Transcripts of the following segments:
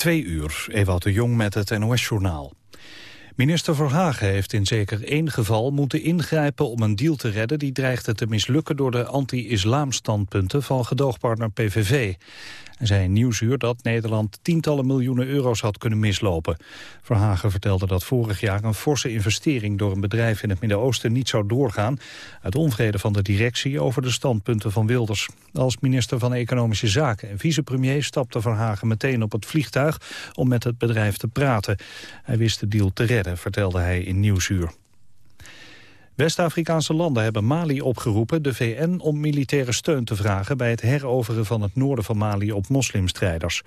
Twee uur, Ewout de Jong met het NOS-journaal. Minister Verhagen heeft in zeker één geval moeten ingrijpen om een deal te redden... die dreigde te mislukken door de anti-islamstandpunten van gedoogpartner PVV. Hij zei in Nieuwsuur dat Nederland tientallen miljoenen euro's had kunnen mislopen. Verhagen vertelde dat vorig jaar een forse investering door een bedrijf in het Midden-Oosten niet zou doorgaan. Uit onvrede van de directie over de standpunten van Wilders. Als minister van Economische Zaken en vicepremier stapte Verhagen meteen op het vliegtuig om met het bedrijf te praten. Hij wist de deal te redden, vertelde hij in Nieuwsuur. West-Afrikaanse landen hebben Mali opgeroepen de VN om militaire steun te vragen bij het heroveren van het noorden van Mali op moslimstrijders.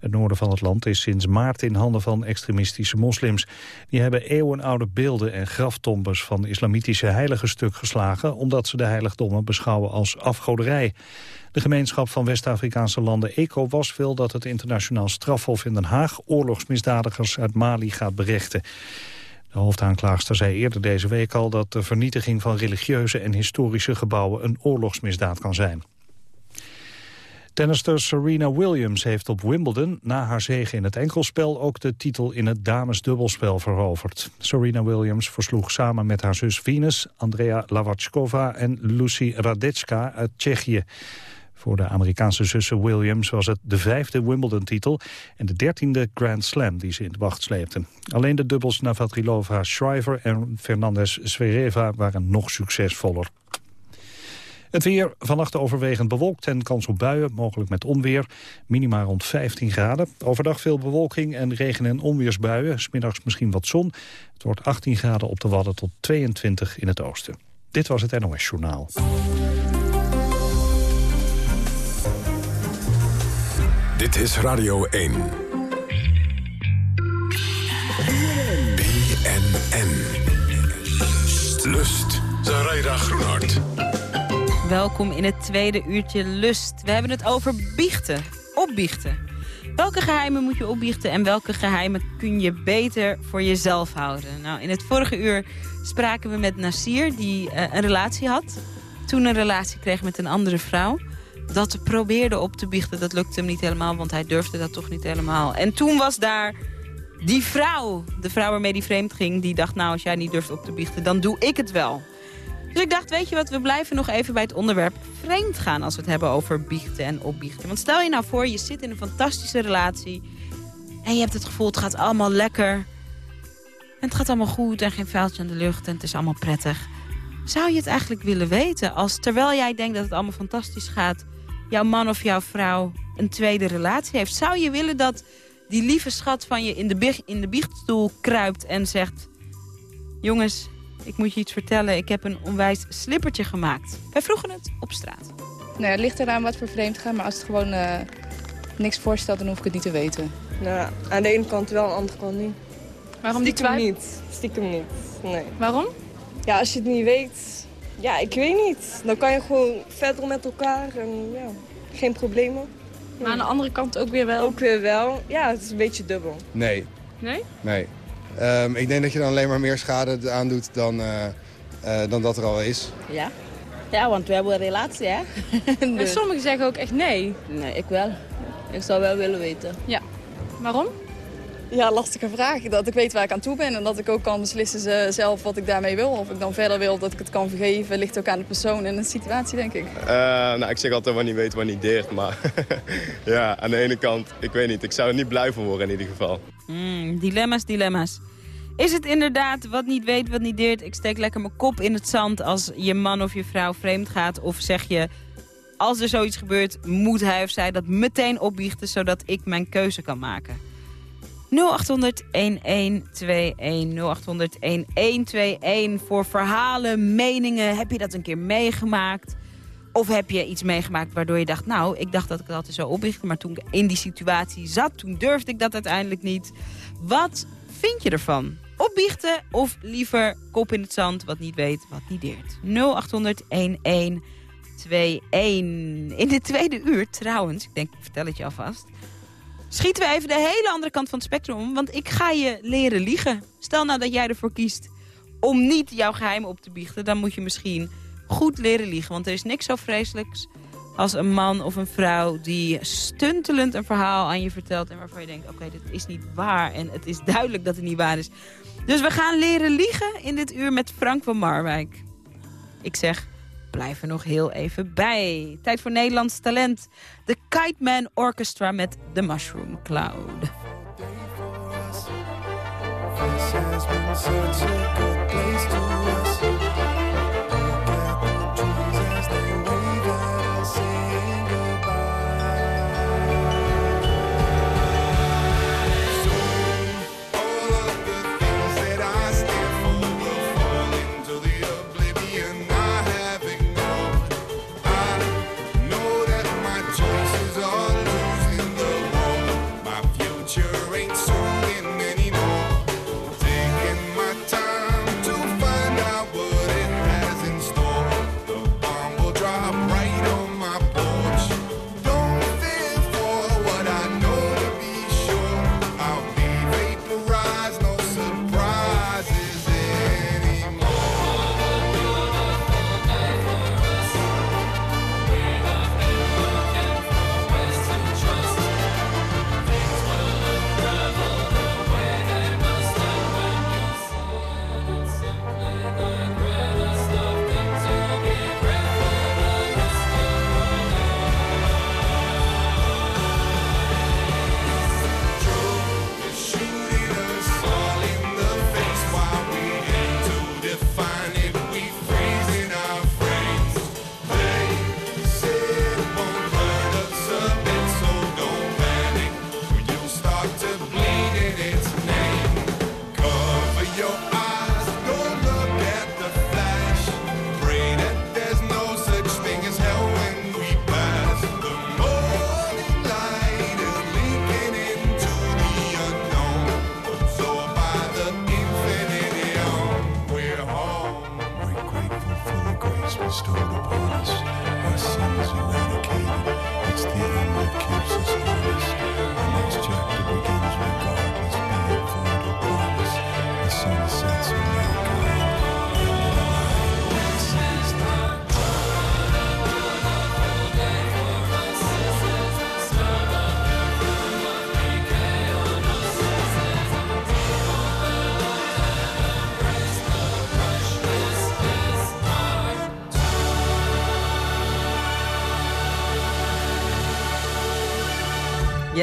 Het noorden van het land is sinds maart in handen van extremistische moslims. Die hebben eeuwenoude beelden en graftombes van islamitische heiligen stuk geslagen omdat ze de heiligdommen beschouwen als afgoderij. De gemeenschap van West-Afrikaanse landen ECOWAS wil dat het internationaal strafhof in Den Haag oorlogsmisdadigers uit Mali gaat berechten. De hoofdaanklaagster zei eerder deze week al dat de vernietiging van religieuze en historische gebouwen een oorlogsmisdaad kan zijn. Tennister Serena Williams heeft op Wimbledon na haar zege in het enkelspel ook de titel in het damesdubbelspel veroverd. Serena Williams versloeg samen met haar zus Venus, Andrea Lavachkova en Lucy Radetska uit Tsjechië. Voor de Amerikaanse zussen Williams was het de vijfde Wimbledon-titel... en de dertiende Grand Slam die ze in de wacht sleepten. Alleen de dubbels Navratilova-Shriver en Fernandez-Zvereva waren nog succesvoller. Het weer vannacht overwegend bewolkt en kans op buien, mogelijk met onweer. Minima rond 15 graden. Overdag veel bewolking en regen- en onweersbuien. Smiddags misschien wat zon. Het wordt 18 graden op de Wadden tot 22 in het oosten. Dit was het NOS Journaal. Dit is Radio 1. BNN. Lust. Zaraida Groenhart. Welkom in het tweede uurtje Lust. We hebben het over biechten. Opbiechten. Welke geheimen moet je opbiechten en welke geheimen kun je beter voor jezelf houden? Nou, in het vorige uur spraken we met Nasir, die uh, een relatie had. Toen een relatie kreeg met een andere vrouw dat probeerde op te biechten. Dat lukte hem niet helemaal, want hij durfde dat toch niet helemaal. En toen was daar die vrouw, de vrouw waarmee die vreemd ging... die dacht, nou, als jij niet durft op te biechten, dan doe ik het wel. Dus ik dacht, weet je wat, we blijven nog even bij het onderwerp vreemd gaan... als we het hebben over biechten en opbiechten. Want stel je nou voor, je zit in een fantastische relatie... en je hebt het gevoel, het gaat allemaal lekker... en het gaat allemaal goed en geen vuiltje aan de lucht en het is allemaal prettig... Zou je het eigenlijk willen weten als terwijl jij denkt dat het allemaal fantastisch gaat jouw man of jouw vrouw een tweede relatie heeft. Zou je willen dat die lieve schat van je in de, in de biechtstoel kruipt en zegt... jongens, ik moet je iets vertellen, ik heb een onwijs slippertje gemaakt. Wij vroegen het op straat. Nou het ligt eraan wat voor vreemd gaat, maar als het gewoon uh, niks voorstelt, dan hoef ik het niet te weten. Nou, aan de ene kant wel, aan de andere kant niet. Waarom Stiekem die niet. Stiekem niet, nee. Waarom? Ja, als je het niet weet, ja, ik weet niet. Dan kan je gewoon verder met elkaar en ja, geen problemen. Maar aan de andere kant ook weer wel? Ook weer wel. Ja, het is een beetje dubbel. Nee. Nee? Nee. Um, ik denk dat je dan alleen maar meer schade aandoet dan, uh, uh, dan dat er al is. Ja. Ja, want we hebben een relatie, hè. dus. En sommigen zeggen ook echt nee. Nee, ik wel. Ik zou wel willen weten. Ja. Waarom? Ja, lastige vraag. Dat ik weet waar ik aan toe ben en dat ik ook kan beslissen zelf wat ik daarmee wil. Of ik dan verder wil dat ik het kan vergeven, ligt ook aan de persoon en de situatie, denk ik. Uh, nou, ik zeg altijd wat niet weet, wat niet deert. Maar ja, aan de ene kant, ik weet niet. Ik zou er niet blij van worden in ieder geval. Mm, dilemma's, dilemma's. Is het inderdaad wat niet weet, wat niet deert? Ik steek lekker mijn kop in het zand als je man of je vrouw vreemd gaat. Of zeg je, als er zoiets gebeurt, moet hij of zij dat meteen opbiechten... zodat ik mijn keuze kan maken. 0800-1121. 0800-1121 voor verhalen, meningen. Heb je dat een keer meegemaakt? Of heb je iets meegemaakt waardoor je dacht... nou, ik dacht dat ik het altijd zou opbiechten... maar toen ik in die situatie zat, toen durfde ik dat uiteindelijk niet. Wat vind je ervan? Opbiechten of liever kop in het zand, wat niet weet, wat niet deert? 0800-1121. In de tweede uur, trouwens, ik denk, ik vertel het je alvast... Schieten we even de hele andere kant van het spectrum om. Want ik ga je leren liegen. Stel nou dat jij ervoor kiest om niet jouw geheim op te biechten. Dan moet je misschien goed leren liegen. Want er is niks zo vreselijks als een man of een vrouw die stuntelend een verhaal aan je vertelt... en waarvan je denkt, oké, dit is niet waar. En het is duidelijk dat het niet waar is. Dus we gaan leren liegen in dit uur met Frank van Marwijk. Ik zeg, blijf er nog heel even bij. Tijd voor Nederlands talent. De Kite Man Orchestra met The Mushroom Cloud.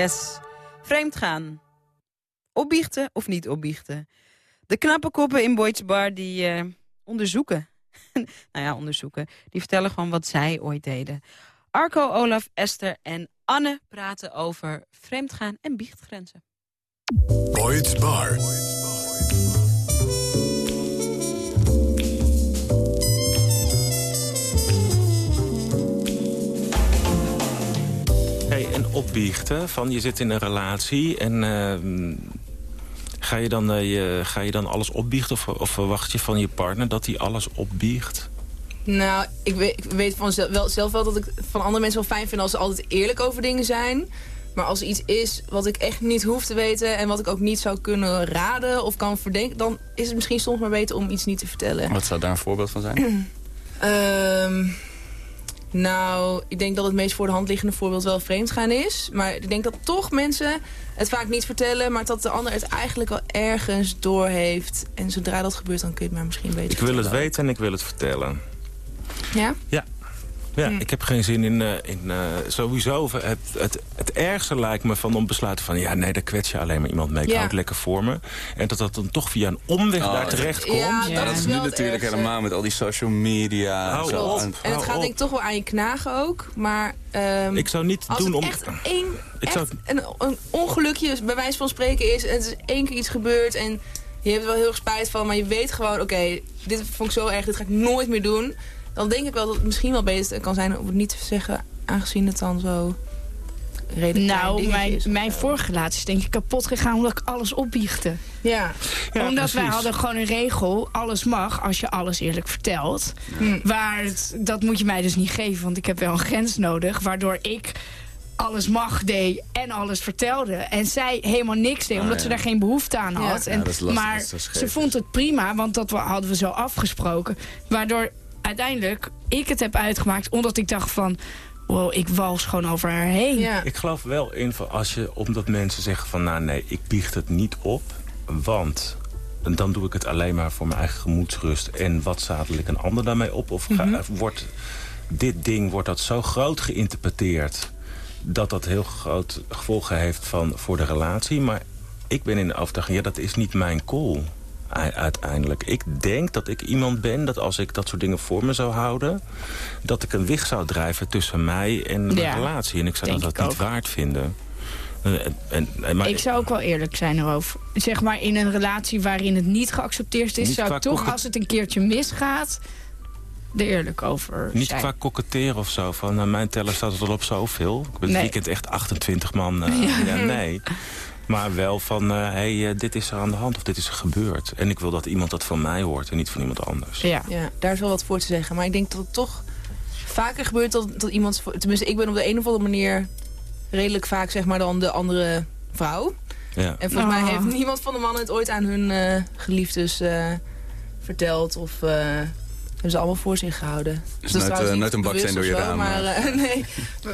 Yes. Vreemd gaan. Opbiechten of niet opbiechten. De knappe koppen in Boyd's Bar die eh, onderzoeken. nou ja, onderzoeken. Die vertellen gewoon wat zij ooit deden. Arco, Olaf, Esther en Anne praten over vreemdgaan en biechtgrenzen. Boyd's. En opbiechten, van je zit in een relatie en ehm, ga, je dan, eh, je, ga je dan alles opbiechten of, of verwacht je van je partner dat hij alles opbiecht? Nou, ik weet, ik weet van zelf wel, zelf wel dat ik van andere mensen wel fijn vind als ze altijd eerlijk over dingen zijn. Maar als er iets is wat ik echt niet hoef te weten en wat ik ook niet zou kunnen raden of kan verdenken, dan is het misschien soms maar beter om iets niet te vertellen. Wat zou daar een voorbeeld van zijn? Ehm, nou, ik denk dat het meest voor de hand liggende voorbeeld wel vreemdgaan is. Maar ik denk dat toch mensen het vaak niet vertellen... maar dat de ander het eigenlijk al ergens door heeft. En zodra dat gebeurt, dan kun je het maar misschien beter Ik wil het weten en ik wil het vertellen. Ja? Ja. Ja, Hm. ik heb geen zin in... eh, in eh, sowieso, het, het, het ergste lijkt me van om besluiten van... ja, nee, daar kwets je alleen maar iemand mee. Ik Ja. hou het lekker voor me. En dat dat dan toch via een omweg Oh, daar terecht komt. Ja, dat dat is nu natuurlijk ergste. helemaal met al die social media. en Hou zo. op. En- het gaat op. denk ik toch wel aan je knagen ook. Maar ehm, Ik zou niet als doen het om... echt, één, Ik echt zou- een, een ongelukje bij wijze van spreken is... en het is één keer iets gebeurd en je hebt er wel heel erg spijt van... maar je weet gewoon, oké, dit vond ik zo erg, dit ga ik nooit meer doen... dan denk ik wel dat het misschien wel beter kan zijn om het niet te zeggen... aangezien het dan zo Nou, mijn, is of mijn vorige relatie is denk ik kapot gegaan omdat ik alles opbiechte. Ja. Ja, omdat wij hadden gewoon een regel, alles mag als je alles eerlijk vertelt. Waar het- dat moet je mij dus niet geven, want ik heb wel een grens nodig. Waardoor ik alles mag deed en alles vertelde. En zij helemaal niks deed, Ah, omdat ze daar geen behoefte aan Ja. had. Ja, En, dat is lastig maar ze vond het prima, want dat hadden we zo afgesproken. Waardoor uiteindelijk ik het heb uitgemaakt, omdat ik dacht van... wow, ik wals gewoon over haar heen. Ik geloof wel in van als je, omdat mensen zeggen van... nou nee, ik biecht het niet op, want dan doe ik het alleen maar voor mijn eigen gemoedsrust. En wat zadel ik een ander daarmee op? Of ga- Mhm. wordt dit ding wordt dat zo groot geïnterpreteerd... dat dat heel groot gevolgen heeft van, voor de relatie. Maar ik ben in de overtuiging, ja, dat is niet mijn call uiteindelijk. Ik denk dat ik iemand ben dat als ik dat soort dingen voor me zou houden... dat ik een wicht zou drijven tussen mij en mijn Ja, relatie. En ik zou dat, niet waard vinden. En, en, en- maar ik zou ook wel eerlijk zijn erover. Zeg maar in een relatie waarin het niet geaccepteerd is... Niet zou ik toch, als het een keertje misgaat... er eerlijk over Niet zijn. qua koketteren of zo. Van, nou, mijn teller staat er al op zoveel. Ik ben het Nee. weekend echt 28 man. eh, Ja. ja. nee. Maar wel van, hé, hey, eh, dit is er aan de hand of dit is er gebeurd. En ik wil dat iemand dat van mij hoort en niet van iemand anders. Ja. daar is wel wat voor te zeggen. Maar ik denk dat het toch vaker gebeurt dat, dat iemand... Tenminste, ik ben op de een of andere manier redelijk vaak zeg maar dan de andere vrouw. Ja. En volgens Oh. mij heeft niemand van de mannen het ooit aan hun eh, geliefdes eh, verteld. Of eh, hebben ze allemaal voor zich gehouden. Dus Dat nooit, eh, nooit een baksteen door je raam, Maar, eh. eh, nee,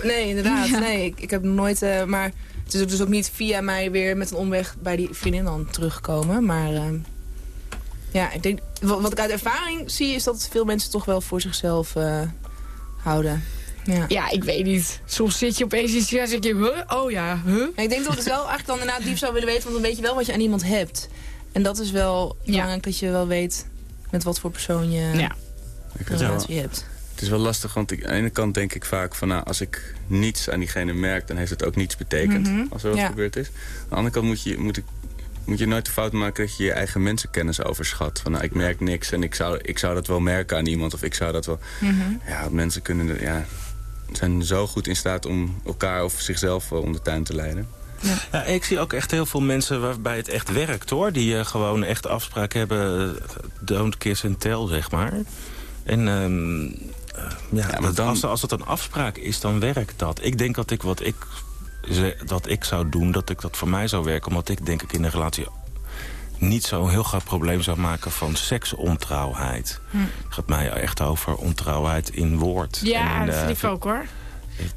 nee, inderdaad. Ja. Nee, ik, ik heb nog nooit... eh, maar het is ook dus ook niet via mij weer met een omweg bij die vriendin dan teruggekomen. Maar ja, ik denk, wat, wat ik uit ervaring zie is dat veel mensen toch wel voor zichzelf eh, houden. Ja. Ja, ik weet niet. Soms zit je opeens in en zeg je, huh? oh ja, huh? Ja, ik denk dat ik het wel eigenlijk dan inderdaad diep zou willen weten, want dan weet je wel wat je aan iemand hebt. En dat is wel belangrijk dat je wel weet met wat voor persoon je Ja. Ik weet wel. hebt. Het is wel lastig, want ik, aan de ene kant denk ik vaak van... nou, als ik niets aan diegene merk, dan heeft het ook niets betekend Mhm, als er wat ja. gebeurd is. Aan de andere kant moet je, moet, ik, moet je nooit de fout maken dat je je eigen mensenkennis overschat. Van nou, ik merk niks en ik zou, ik zou dat wel merken aan iemand of ik zou dat wel... Mhm. Ja, mensen kunnen, er- ja, zijn zo goed in staat om elkaar of zichzelf wel om de tuin te leiden. Ja, ik zie ook echt heel veel mensen waarbij het echt werkt, hoor. Die eh, gewoon echt afspraken hebben, eh, don't kiss and tell, zeg maar. En ehm, eh, ja, dat- als, als het een afspraak is, dan werkt dat. Ik denk dat ik wat ik, dat ik zou doen, dat ik dat voor mij zou werken. Omdat ik denk ik in een relatie niet zo'n heel groot probleem zou maken van seksontrouwheid. Hm. Het gaat mij echt over ontrouwheid in woord. Ja, en in, dat eh, vind ik ook hoor.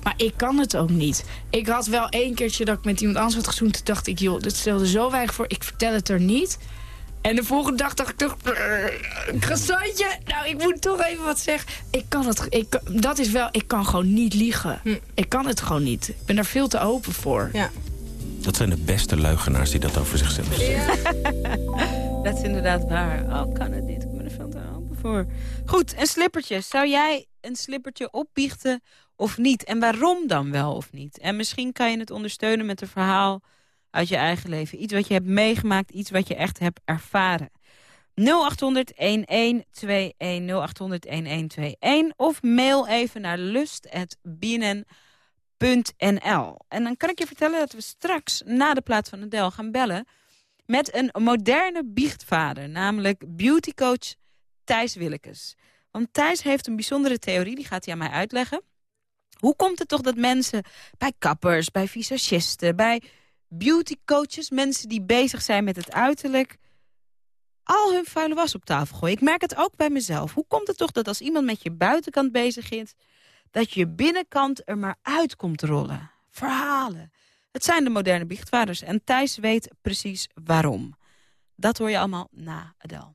Maar ik kan het ook niet. Ik had wel één keertje dat ik met iemand anders had gezoend. Toen dacht ik, joh, dit stelde zo weinig voor. Ik vertel het er niet. En de volgende dag dacht ik toch... "Brrr, Croissantje, nou, ik moet toch even wat zeggen. Ik kan het... Ik, dat is wel... Ik kan gewoon niet liegen. Ik kan het gewoon niet. Ik ben daar veel te open voor. Ja. Dat zijn de beste leugenaars die dat over zichzelf zeggen. Dat is inderdaad waar. Oh, kan het niet? Ik ben er veel te open voor. Goed, een slippertje. Zou jij een slippertje opbiechten of niet? En waarom dan wel of niet? En misschien kan je het ondersteunen met een verhaal uit je eigen leven. Iets wat je hebt meegemaakt, iets wat je echt hebt ervaren. 0800-1121, 0800-1121 of mail even naar lust.bnn.nl. En dan kan ik je vertellen dat we straks na de plaats van Adele gaan bellen met een moderne biechtvader, namelijk beautycoach Thijs Willekes. Want Thijs heeft een bijzondere theorie, die gaat hij aan mij uitleggen. Hoe komt het toch dat mensen bij kappers, bij visagisten, bij beautycoaches, mensen die bezig zijn met het uiterlijk, al hun vuile was op tafel gooien? Ik merk het ook bij mezelf. Hoe komt het toch dat als iemand met je buitenkant bezig is, dat je binnenkant er maar uit komt rollen? Verhalen. Het zijn de moderne biechtvaders en Thijs weet precies waarom. Dat hoor je allemaal na Adele.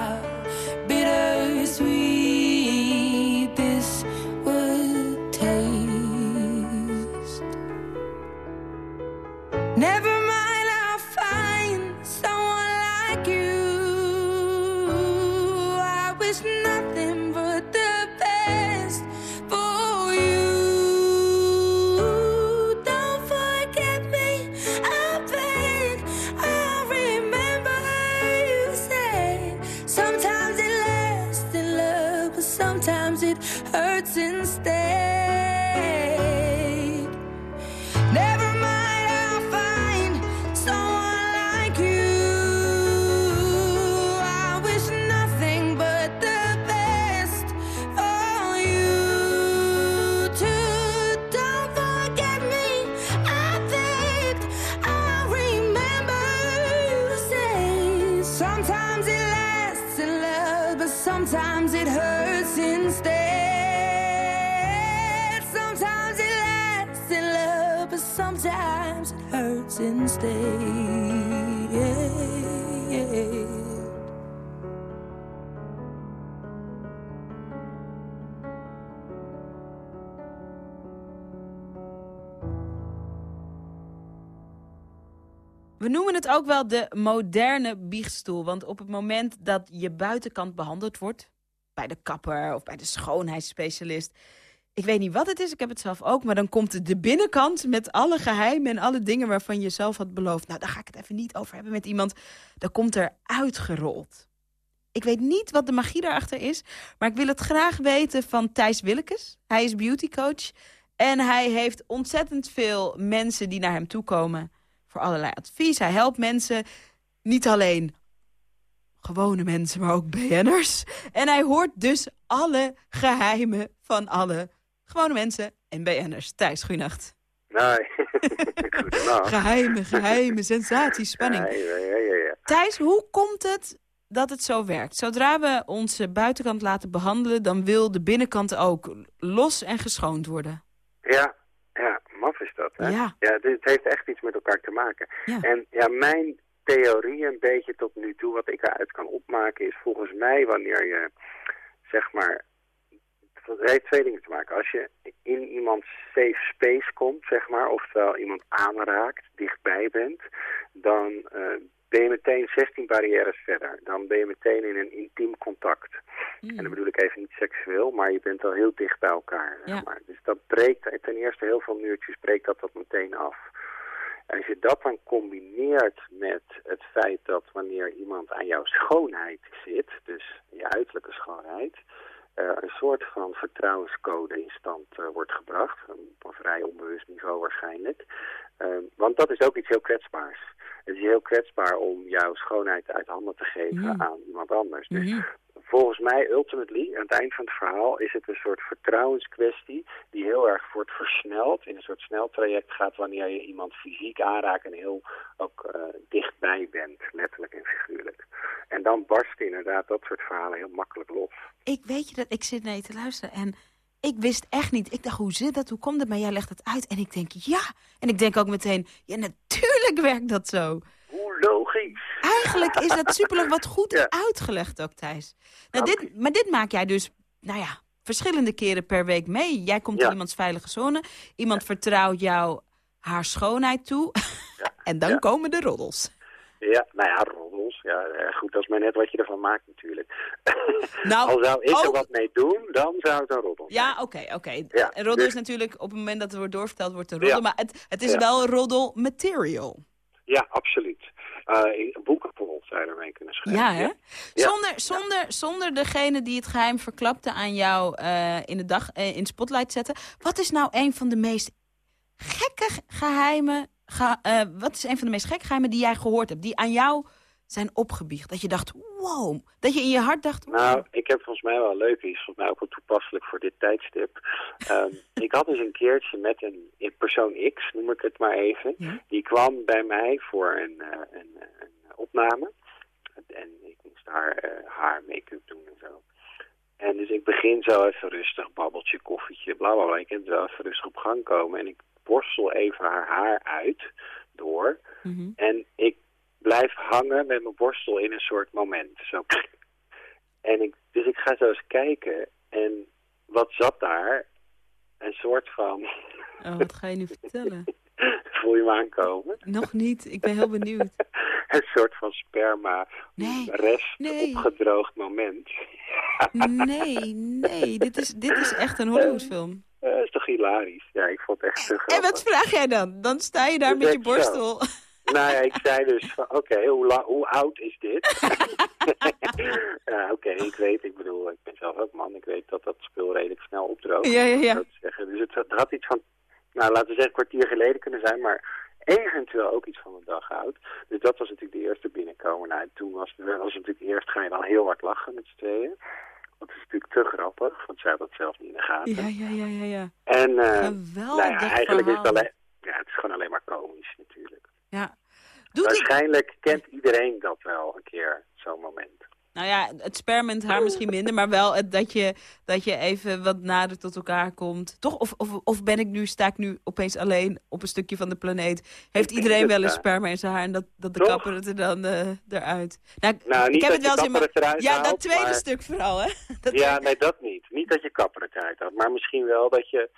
ook wel de moderne biechtstoel. Want op het moment dat je buitenkant behandeld wordt... bij de kapper of bij de schoonheidsspecialist... ik weet niet wat het is, ik heb het zelf ook... maar dan komt de binnenkant met alle geheimen en alle dingen... waarvan je zelf had beloofd. Nou, daar ga ik het even niet over hebben met iemand. Dat komt er uitgerold. Ik weet niet wat de magie daarachter is... maar ik wil het graag weten van Thijs Willekes. Hij is beautycoach en hij heeft ontzettend veel mensen die naar hem toe komen voor allerlei advies. Hij helpt mensen, niet alleen gewone mensen, maar ook BN'ers. En hij hoort dus alle geheimen van alle gewone mensen en BN'ers. Thijs, goeienacht. Nee, goedenacht. Geheimen, geheimen, sensatie, spanning. Ja, ja, ja. Thijs, hoe komt het dat het zo werkt? Zodra we onze buitenkant laten behandelen... dan wil de binnenkant ook los en geschoond worden. Ja, ja, hè? Ja. dit heeft echt iets met elkaar te maken. Ja. En ja, mijn theorie een beetje tot nu toe, wat ik eruit kan opmaken, is volgens mij wanneer je, zeg maar, het heeft twee dingen te maken. Als je in iemands safe space komt, zeg maar, oftewel iemand aanraakt, dichtbij bent, dan eh, ben je meteen 16 barrières verder. Dan ben je meteen in een intiem contact. En dan bedoel ik even niet seksueel, maar je bent al heel dicht bij elkaar. Zeg Ja. maar. Dus dat breekt, ten eerste heel veel muurtjes breekt dat dat meteen af. En als je dat dan combineert met het feit dat wanneer iemand aan jouw schoonheid zit, dus je uiterlijke schoonheid, eh, een soort van vertrouwenscode in stand eh, wordt gebracht. Op een vrij onbewust niveau waarschijnlijk. Eh, want dat is ook iets heel kwetsbaars. Het is heel kwetsbaar om jouw schoonheid uit handen te geven Mm. aan iemand anders. Dus Mhm. volgens mij, ultimately, aan het eind van het verhaal, is het een soort vertrouwenskwestie die heel erg wordt versneld, in een soort sneltraject gaat wanneer je iemand fysiek aanraakt en heel ook eh, dichtbij bent, letterlijk en figuurlijk. En dan barsten inderdaad dat soort verhalen heel makkelijk los. Ik weet je dat, ik zit naar je te luisteren en ik wist echt niet. Ik dacht, hoe zit dat, hoe komt het? Maar jij legt het uit en ik denk, ja. En ik denk ook meteen, ja, natuurlijk werkt dat zo. Hoe logisch. Eigenlijk is dat superleuk. Wat goed uitgelegd ook, Thijs. Nou, dit, maar dit maak jij dus, nou ja, verschillende keren per week mee. Jij komt Ja. in iemands veilige zone. Iemand vertrouwt jou haar schoonheid toe. en dan komen de roddels. Ja, nou ja, roddels. Ja, eh, goed, dat is maar net wat je ervan maakt natuurlijk. Nou, Al zou ik er wat mee doen, dan zou het een roddel zijn. Ja, oké, oké. Ja, roddel dus- is natuurlijk, op het moment dat het wordt doorverteld, wordt een roddel. Ja. Maar het, het is Ja. wel roddel material. Ja, absoluut. In- boeken bijvoorbeeld zou je ermee kunnen schrijven. Ja, hè? Zonder, zonder, zonder degene die het geheim verklapte aan jou eh, in de dag eh, in spotlight zetten. Wat is nou een van de meest gekke geheimen? ge- eh, wat is een van de meest gekke geheimen die jij gehoord hebt? Die aan jou zijn opgebiecht? Dat je dacht, wow. Dat je in je hart dacht, wow. Nou, ik heb volgens mij wel leuk iets, volgens mij ook wel toepasselijk voor dit tijdstip. Ehm, ik had dus een keertje met een, persoon X, noem ik het maar even. Die kwam bij mij voor een, eh, een, een opname. En ik moest haar eh, haar make-up doen en zo. En dus ik begin zo even rustig, babbeltje, koffietje, bla bla bla. Ik kan wel even rustig op gang komen. En ik borstel even haar haar uit, door. En ik blijf hangen met mijn borstel in een soort moment. Zo. En ik, dus ik ga zo eens kijken. En wat zat daar? Een soort van... Oh, wat ga je nu vertellen? Voel je me aankomen? Nog niet, ik ben heel benieuwd. Een soort van sperma rest nee. opgedroogd moment. Nee, nee, dit is, dit is echt een Hollywoodfilm. Eh, Dat is toch hilarisch? Ja, ik vond het echt te grappig. En wat vraag jij dan? Dan sta je daar Dat met je zo. Nou ja, ik zei dus oké, hoe, hoe oud is dit? ja, oké, ik weet, ik bedoel, ik ben zelf ook man. Ik weet dat dat spul redelijk snel opdroogt. Ja, ja, ja. Dus het, het had iets van, nou laten we zeggen, een kwartier geleden kunnen zijn, maar eventueel ook iets van een dag oud. Dus dat was natuurlijk de eerste binnenkomen. Nou, en toen was, was het natuurlijk eerst, ga je dan heel hard lachen met z'n tweeën. Dat is natuurlijk te grappig, want zij had dat zelf niet in de gaten. Ja, ja, ja, ja, ja. En eh, Geweldig nou ja, eigenlijk is het alleen, ja, het is gewoon alleen maar komisch natuurlijk. Ja. Waarschijnlijk kent iedereen dat wel een keer, zo'n moment. Nou ja, het sperment haar misschien minder, maar wel het, dat, je, dat je even wat nader tot elkaar komt. Toch? Of, of, of ben ik nu, sta ik nu opeens alleen op een stukje van de planeet? Heeft iedereen wel een sperma in zijn haar en dat, dat de Toch? kapper het er dan eh, eruit? Nou, Nou, niet ik heb dat het wel eens in mijn... eruit Ja, dat tweede maar- stuk vooral, hè? Dat ja, nee, dat niet. Niet dat je kapper het uit had, maar misschien wel dat je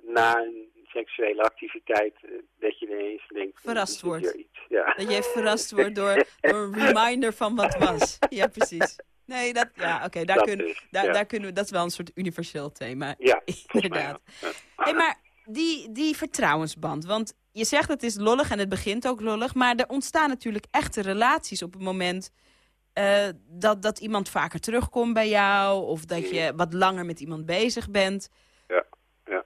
na een seksuele activiteit, eh, dat je ineens denkt... Verrast er zit wordt. hier Iets. Ja. Dat je verrast wordt door, door een reminder van wat was. Ja, precies. Nee, dat, ja, oké, daar, Dat kunnen, is, daar, ja. daar kunnen we, dat is wel een soort universeel thema. Ja, inderdaad. Hey, maar die, die vertrouwensband, want je zegt het is lollig en het begint ook lollig, maar er ontstaan natuurlijk echte relaties op het moment eh, dat, dat iemand vaker terugkomt bij jou of dat je wat langer met iemand bezig bent.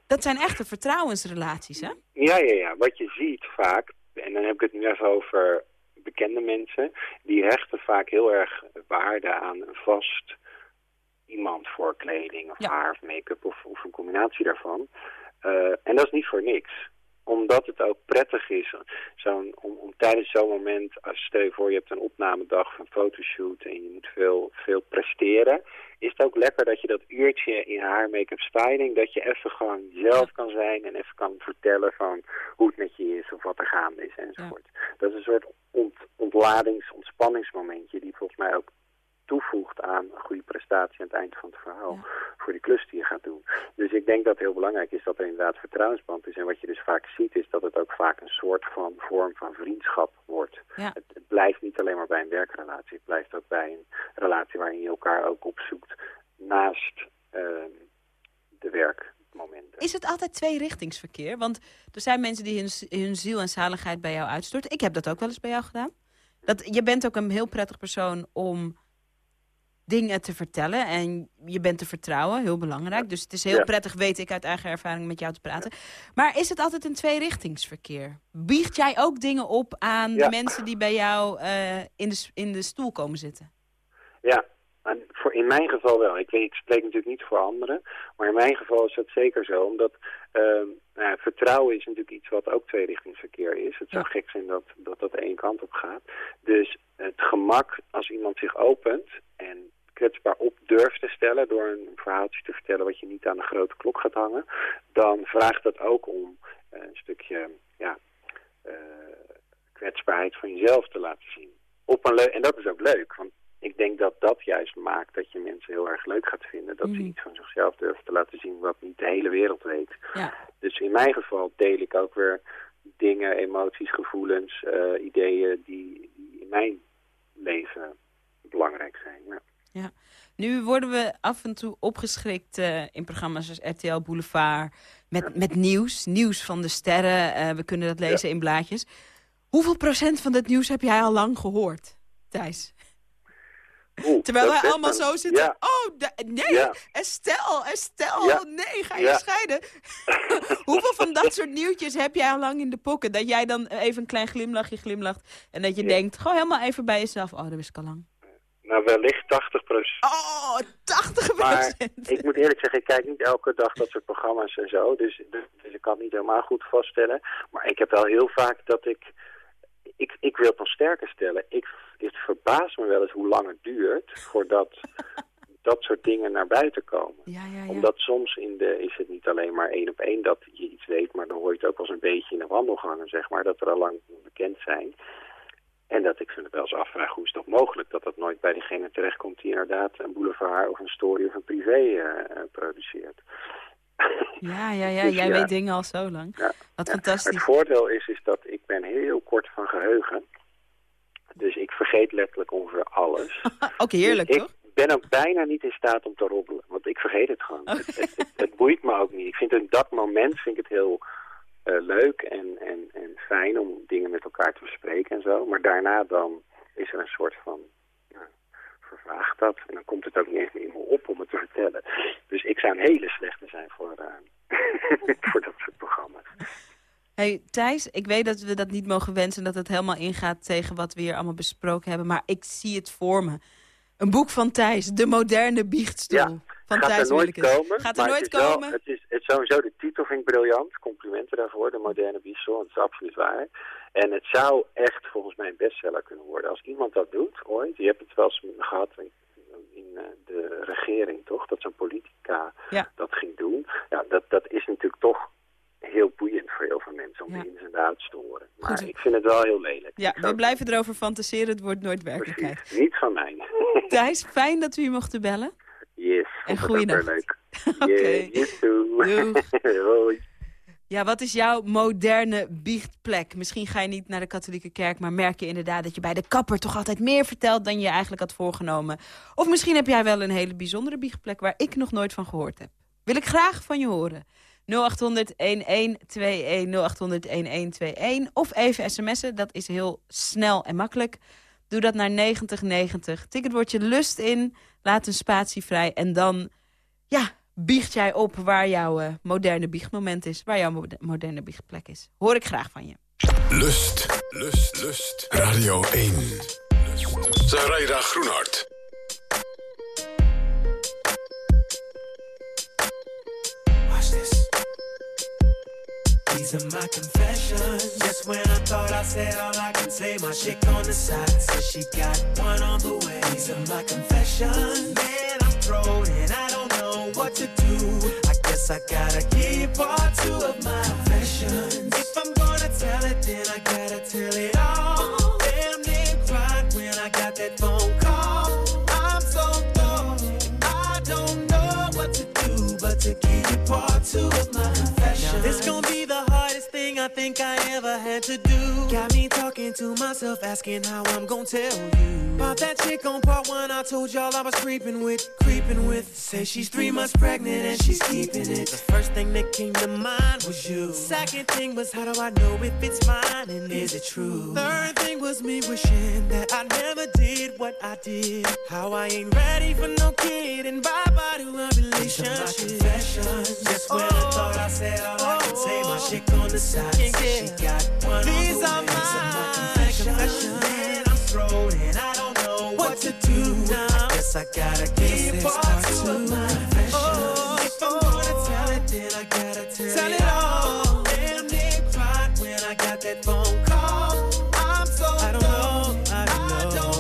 Dat zijn echte vertrouwensrelaties, hè? Ja, ja, ja. Wat je ziet vaak, en dan heb ik het nu even over bekende mensen, die hechten vaak heel erg waarde aan een vast iemand voor kleding of haar of make-up of, of een combinatie daarvan. Eh, en dat is niet voor niks omdat het ook prettig is zo'n, om, om tijdens zo'n moment, als stel je voor je hebt een opnamedag een fotoshoot en je moet veel, veel presteren, is het ook lekker dat je dat uurtje in haar make-up styling, dat je even gewoon zelf kan zijn en even kan vertellen van hoe het met je is of wat er gaande is enzovoort. Dat is een soort ont, ontladings, ontspanningsmomentje die volgens mij ook toevoegt aan een goede prestatie aan het eind van het verhaal voor die klus die je gaat doen. Dus ik denk dat het heel belangrijk is dat er inderdaad vertrouwensband is. En wat je dus vaak ziet is dat het ook vaak een soort van vorm van vriendschap wordt. Ja. Het, het blijft niet alleen alleen maar bij een werkrelatie. Het blijft ook bij een relatie waarin je elkaar ook opzoekt naast ehm, de werkmomenten. Is het altijd tweerichtingsverkeer? Want er zijn mensen die hun, hun ziel en zaligheid bij jou uitstorten. Ik heb dat ook wel eens bij jou gedaan. Dat, je bent ook een heel prettig persoon om dingen te vertellen. En je bent te vertrouwen, heel belangrijk. Dus het is heel Ja. prettig, weet ik uit eigen ervaring, met jou te praten. Maar is het altijd een tweerichtingsverkeer? Biecht jij ook dingen op aan Ja. de mensen die bij jou eh, in, de, in de stoel komen zitten? Ja, en voor in mijn geval wel. Ik, weet, ik spreek natuurlijk niet voor anderen. Maar in mijn geval is dat zeker zo. Omdat ehm, nou ja, vertrouwen is natuurlijk iets wat ook tweerichtingsverkeer is. Het zou gek zijn dat, dat dat één kant op gaat. Dus het gemak als iemand zich opent en kwetsbaar op durft te stellen... door een verhaaltje te vertellen wat je niet aan de grote klok gaat hangen... dan vraagt dat ook om eh, een stukje ja, eh, kwetsbaarheid van jezelf te laten zien. Op een en dat is ook leuk, want ik denk dat dat juist maakt dat je mensen heel erg leuk gaat vinden. Dat ze iets van zichzelf durven te laten zien wat niet de hele wereld weet. Ja. Dus in mijn geval deel ik ook weer dingen, emoties, gevoelens, eh, ideeën die, die in mijn leven belangrijk zijn. Ja. Ja. Nu worden we af en toe opgeschrikt eh, in programma's als RTL Boulevard... met, met nieuws, nieuws van de sterren. Eh, we kunnen dat lezen in blaadjes. Hoeveel procent van dat nieuws heb jij al lang gehoord, Thijs? Oeh, Terwijl wij is allemaal zo zitten. Ja. Oh, nee, Ja. Estelle, Estelle, Ja. nee, ga je scheiden? Hoeveel van dat soort nieuwtjes heb jij al lang in de pocket? Dat jij dan even een klein glimlachje glimlacht... en dat je denkt, gewoon helemaal even bij jezelf... oh, dat wist ik al lang. Nou, wellicht 80 procent. Oh, 80 Maar ik moet eerlijk zeggen, ik kijk niet elke dag dat soort programma's en zo. Dus, dus, dus ik kan het niet helemaal goed vaststellen. Maar ik heb wel heel vaak dat ik... Ik, ik wil het nog sterker stellen. Ik, het verbaast me wel eens hoe lang het duurt voordat dat soort dingen naar buiten komen. Ja, ja, ja. Omdat soms in de, is het niet alleen maar één op één dat je iets weet, maar dan hoor je het ook eens een beetje in de wandelgangen, zeg maar, dat er al lang bekend zijn. En dat ik me wel eens afvraag, hoe is het toch mogelijk dat dat nooit bij degene terechtkomt die inderdaad een boulevard of een story of een privé eh, produceert. Ja, ja, ja, Dus jij ja. weet dingen al zo lang. Ja. Wat Het fantastisch. voordeel is, is dat ik ben heel kort van geheugen. Dus ik vergeet letterlijk ongeveer alles. Ook heerlijk, Dus toch? Ik ben ook bijna niet in staat om te robbelen. Want ik vergeet het gewoon. Het, het, het, het boeit me ook niet. Ik vind in dat moment vind ik het heel eh, leuk en, en, en fijn om dingen met elkaar te bespreken en zo. Maar daarna dan is er een soort van... Ja, vervaagt dat. En dan komt het ook niet eens meer in me op om het te vertellen. Dus ik zou een hele slechte zijn voor, eh, voor dat soort programma's. Hey, Thijs, ik weet dat we dat niet mogen wensen... dat het helemaal ingaat tegen wat we hier allemaal besproken hebben... maar ik zie het voor me. Een boek van Thijs, De Moderne Biechtstoel. Ja, van gaat Thijs er nooit komen. Gaat er nooit het is wel- komen? het, is, het sowieso de titel vind ik briljant. Complimenten daarvoor, de moderne bistro. Dat is absoluut waar. En het zou echt volgens mij een bestseller kunnen worden. Als iemand dat doet, ooit. Je hebt het wel eens gehad in, in eh, de regering, toch? Dat zo'n politica Ja. dat ging doen. Ja, dat, dat is natuurlijk toch heel boeiend voor heel veel mensen om de ins en outs te horen. Maar Goed. ik vind het wel heel lelijk. Ja, we blijven erover fantaseren, het wordt nooit werkelijkheid. Niet van mij. Thijs, fijn dat we u mochten bellen. Yes. En goeiedag. leuk. Oké. Yeah, you too. Ja, wat is jouw moderne biechtplek? Misschien ga je niet naar de katholieke kerk, maar merk je inderdaad dat je bij de kapper toch altijd meer vertelt dan je eigenlijk had voorgenomen. Of misschien heb jij wel een hele bijzondere biechtplek waar ik nog nooit van gehoord heb. Wil ik graag van je horen. 0800 1121 0800 1121 of even sms'en, dat is heel snel en makkelijk. Doe dat naar 9090. Tik het woordje lust in, laat een spatie vrij en dan ja, biecht jij op waar jouw eh, moderne biechtmoment is. Waar jouw mode- moderne biechtplek is. Hoor ik graag van je. Lust, lust, lust. Radio 1. Zaraida Groenhart. Watch this. These are my confessions. Just when I thought I said all I can say, my chick on the side says she got one on the way. These are my confessions. Man, I'm thrown and don't know what to do. I guess I gotta keep part two of my confessions. If I'm gonna tell it, then I gotta tell it all. Damn, they cried when I got that phone call. I'm so thrown. I don't know what to do but to you part two of my confession. Now this gonna be the I think I ever had to do. Got me talking to myself, asking how I'm gonna tell you. About that chick on part one, I told y'all I was creeping with, creeping with. Say she's three months pregnant and she's keeping it. The first thing that came to mind was you. Second thing was, how do I know if it's mine and is it true? Third thing was me wishing that I never did what I did. How I ain't ready for no kid and bye bye to a relationship. Just when I thought I said all I could say, my oh. chick on the side said she got one These on the way. Are my confessions. I'm thrown and I don't know what to do now. I guess I gotta give part two of my confessions. If I'm gonna tell it, then I gotta tell, tell it all. Damn, they cried when I got that phone call. I'm so I don't know, I don't know,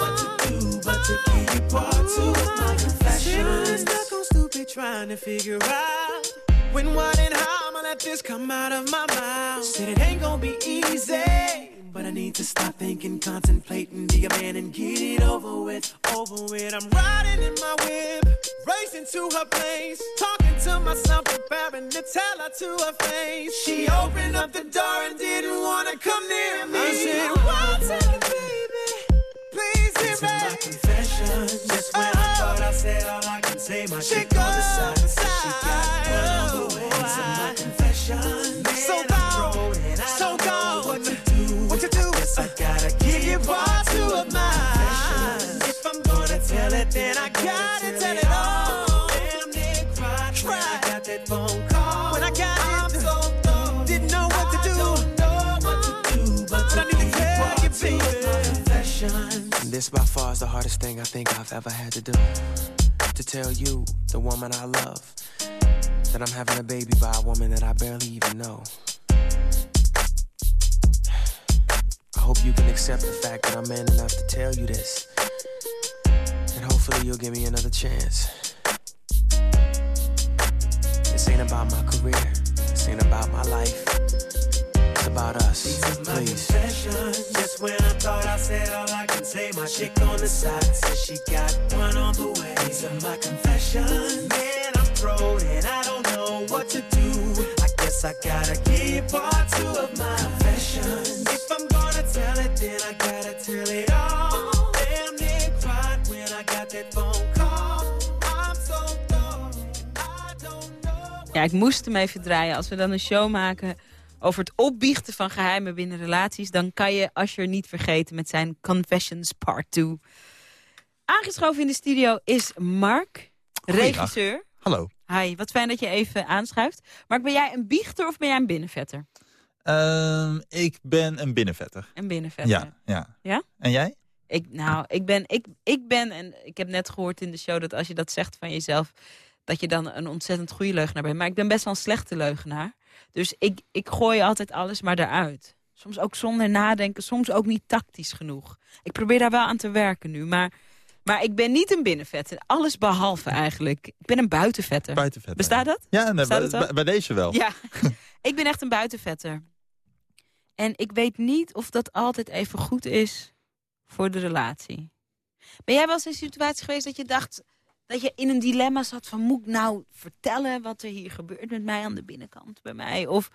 what to do, but to give you part two of my confessions. Stuck on stupid trying to figure out when, what, and how Let this come out of my mouth. Said it ain't gonna be easy. But I need to stop thinking, contemplating, be a man and get it over with, over with. I'm riding in my whip, racing to her place, talking to myself, preparing to tell her to her face. She opened up the door and didn't wanna come near me. I said, one second, baby, please hear me. my confession, just when I oh. thought I said all I can say, my on the side, she got This by far is the hardest thing I think I've ever had to do. To tell you, the woman I love, that I'm having a baby by a woman that I barely even know. I hope you can accept the fact that I'm man enough to tell you this. And hopefully you'll give me another chance. This ain't about my career. This ain't about my life. About us. My Please. confessions. Just when I thought I said all I can say, my chick on the side said she got one on the way. These are my confessions. Man, I'm thrown and I don't know what to do. I guess I gotta give part two of my confessions. If I'm gonna tell it, then I gotta tell it all. Damn, they cried when I got that phone call. I'm so Ja, ik moest hem even draaien. Als we dan een show maken over het opbiechten van geheimen binnen relaties... dan kan je Asher niet vergeten met zijn Confessions Part 2. Aangeschoven in de studio is Mark, regisseur. Hallo. Hi, wat fijn dat je even aanschuift. Mark, ben jij een biechter of ben jij een binnenvetter? Ehm, ik ben een binnenvetter. Een binnenvetter. Ja, ja. Ja? En jij? Ik, nou, ik ben, ik, ik ben, en ik heb net gehoord in de show dat als je dat zegt van jezelf, dat je dan een ontzettend goede leugenaar bent. Maar ik ben best wel een slechte leugenaar. Dus ik, ik gooi altijd alles maar eruit. Soms ook zonder nadenken, soms ook niet tactisch genoeg. Ik probeer daar wel aan te werken nu, maar, maar ik ben niet een binnenvetter. Alles behalve eigenlijk. Ik ben een buitenvetter. Buitenvetter. Bestaat dat? Ja, nee, Bestaat bij deze wel. Ja, ik ben echt een buitenvetter. En ik weet niet of dat altijd even goed is voor de relatie. Ben jij wel eens in een situatie geweest dat je dacht... dat je in een dilemma zat van... moet ik nou vertellen wat er hier gebeurt met mij aan de binnenkant bij mij? Of,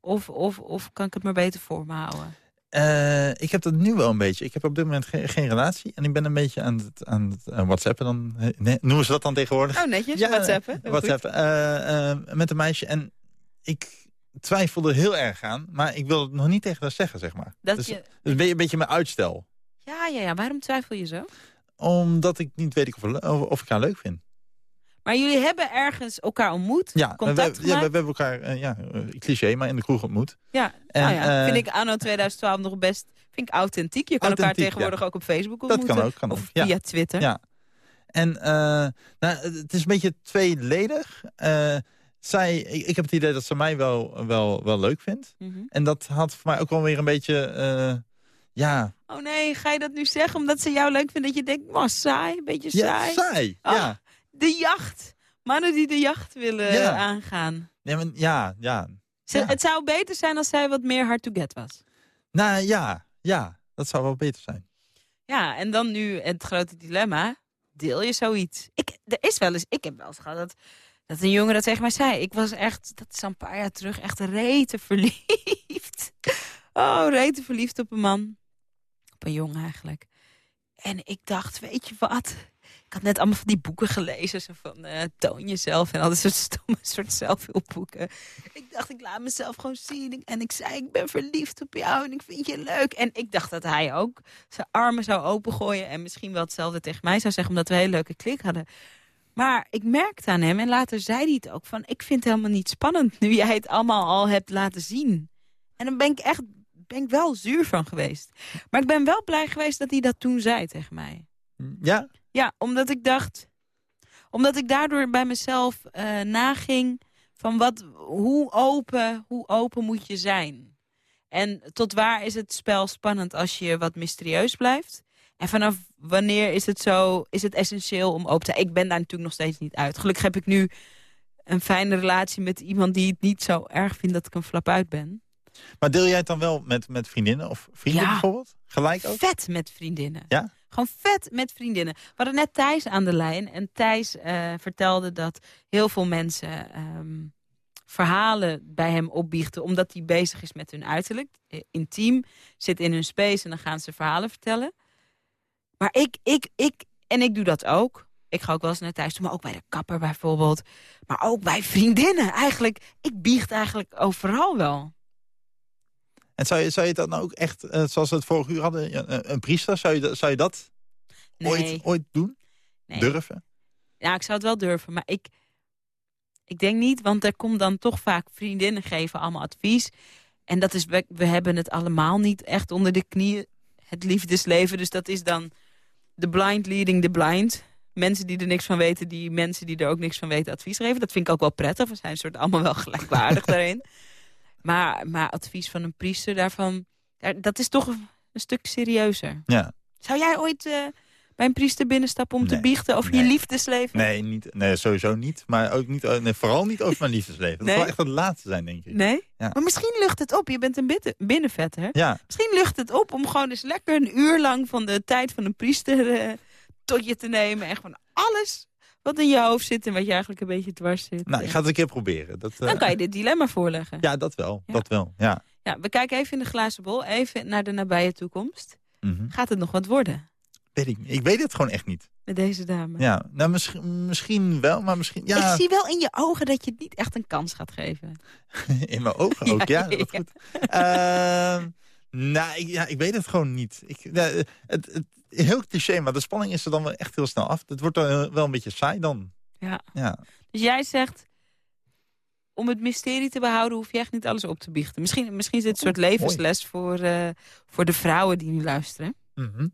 of, of, of kan ik het maar beter voor me houden? Eh, ik heb dat nu wel een beetje. Ik heb op dit moment geen, geen relatie. En ik ben een beetje aan het, aan het eh, whatsappen. Dan, nee, noemen ze dat dan tegenwoordig? Oh, netjes, whatsappen. Heel WhatsApp. eh, eh, met een meisje. En ik twijfel er heel erg aan. Maar ik wil het nog niet tegen haar zeggen, zeg maar. Dat dus, je- dus ben je een beetje mijn uitstel. Ja, ja, ja. Waarom twijfel je zo? Omdat ik niet weet of, of, of ik haar leuk vind. Maar jullie hebben ergens elkaar ontmoet? Ja, we, contact we- ja, we, we hebben elkaar, eh, ja, eh, cliché, maar in de kroeg ontmoet. Ja, En, nou ja, eh, vind ik anno 2012 nog best vind ik authentiek. Je kan elkaar tegenwoordig ja. ook op Facebook Dat ontmoeten. kan ook, kan of ook, ja. via Twitter. Ja. En nou, het is een beetje tweeledig. Zij, ik, ik heb het idee dat ze mij wel, wel, wel leuk vindt. Mhm. En dat had voor mij ook wel weer een beetje... ja, Oh nee, ga je dat nu zeggen omdat ze jou leuk vinden? Dat je denkt, maar saai, een beetje ja, saai. saai. Oh, Ja. De jacht. Mannen die de jacht willen Ja. aangaan. Ja, maar, ja, ja. Ze- Het zou beter zijn als zij wat meer hard to get was. Nou ja, ja, dat zou wel beter zijn. Ja, en dan nu het grote dilemma. Deel je zoiets? Ik, er is wel eens, ik heb wel eens gehad dat, Dat een jongen dat tegen mij zei. Ik was echt, dat is een paar jaar terug, echt rete verliefd. Oh, rete verliefd op een man. Jongen eigenlijk. En ik dacht, weet je wat? Ik had net allemaal van die boeken gelezen. Zo van eh, toon jezelf en al dat soort stomme soort zelfhulpboeken. Ik dacht, ik laat mezelf gewoon zien. En ik zei, ik ben verliefd op jou en ik vind je leuk. En ik dacht dat hij ook zijn armen zou opengooien. En misschien wel hetzelfde tegen mij zou zeggen. Omdat we een hele leuke klik hadden. Maar ik merkte aan hem, en later zei hij het ook, van ik vind het helemaal niet spannend nu jij het allemaal al hebt laten zien. En dan ben ik echt ben ik wel zuur van geweest. Maar ik ben wel blij geweest dat hij dat toen zei tegen mij. Ja? Ja, omdat ik dacht... Omdat ik daardoor bij mezelf eh, naging van wat, hoe, open, hoe open moet je zijn. En tot waar is het spel spannend als je wat mysterieus blijft? En vanaf wanneer is het zo, is het essentieel om open te zijn? Ik ben daar natuurlijk nog steeds niet uit. Gelukkig heb ik nu een fijne relatie met iemand die het niet zo erg vindt dat ik een flap uit ben. Maar deel jij het dan wel met, met vriendinnen of vrienden Ja. bijvoorbeeld? Gelijk ook? Vet met vriendinnen. Ja? Gewoon vet met vriendinnen. We hadden net Thijs aan de lijn. En Thijs eh, vertelde dat heel veel mensen ehm, verhalen bij hem opbiechten... omdat hij bezig is met hun uiterlijk. Eh, Intiem, zit in hun space en dan gaan ze verhalen vertellen. Maar ik, ik, ik, en ik doe dat ook. Ik ga ook wel eens naar Thijs toe, maar ook bij de kapper bijvoorbeeld. Maar ook bij vriendinnen. Eigenlijk, ik biecht eigenlijk overal wel. En zou je, zou je dat nou ook echt, eh, zoals we het vorige uur hadden, een, een priester, zou je, dat- zou je dat Nee. ooit, ooit doen? Nee. Durven? Ja, ik zou het wel durven, maar ik, ik denk niet, want er komt dan toch vaak vriendinnen geven allemaal advies. En dat is, we, we hebben het allemaal niet echt onder de knieën, het liefdesleven. Dus dat is dan de blind leading the blind. Mensen die er niks van weten, die mensen die er ook niks van weten advies geven. Dat vind ik ook wel prettig, we zijn soort allemaal wel gelijkwaardig daarin. Maar, maar advies van een priester daarvan, daar- dat is toch een, een stuk serieuzer. Ja. Zou jij ooit eh, bij een priester binnenstappen om te biechten over je liefdesleven? Nee, niet, nee, sowieso niet. Maar ook niet, nee, vooral niet over mijn liefdesleven. Dat zal echt het laatste zijn, denk ik. Nee? Ja. Maar misschien lucht het op. Je bent een binnenvetter. Ja. Misschien lucht het op om gewoon eens lekker een uur lang van de tijd van een priester eh, tot je te nemen. En gewoon alles wat in je hoofd zit en wat je eigenlijk een beetje dwars zit. Nou, ik ga het een keer proberen. Dat, eh, Dan kan je dit dilemma voorleggen. Ja, dat wel. Dat wel, ja. Ja, we kijken even in de glazen bol. Even naar de nabije toekomst. Mhm. Gaat het nog wat worden Weet ik, ik weet het gewoon echt niet. met deze dame? Ja, nou, misschien, misschien wel, maar misschien... Ja, Ik zie wel in je ogen dat je het niet echt een kans gaat geven. in mijn ogen ook, ja. Ja, dat goed. Ehm, nou, ik, ja, ik weet het gewoon niet. Ik, het, het, heel cliché, maar de spanning is er dan wel echt heel snel af. Het wordt dan wel een beetje saai dan. Ja. Ja. Dus jij zegt, om het mysterie te behouden hoef je echt niet alles op te biechten. Misschien, misschien is dit een soort levensles voor, eh, voor de vrouwen die nu luisteren. Mhm.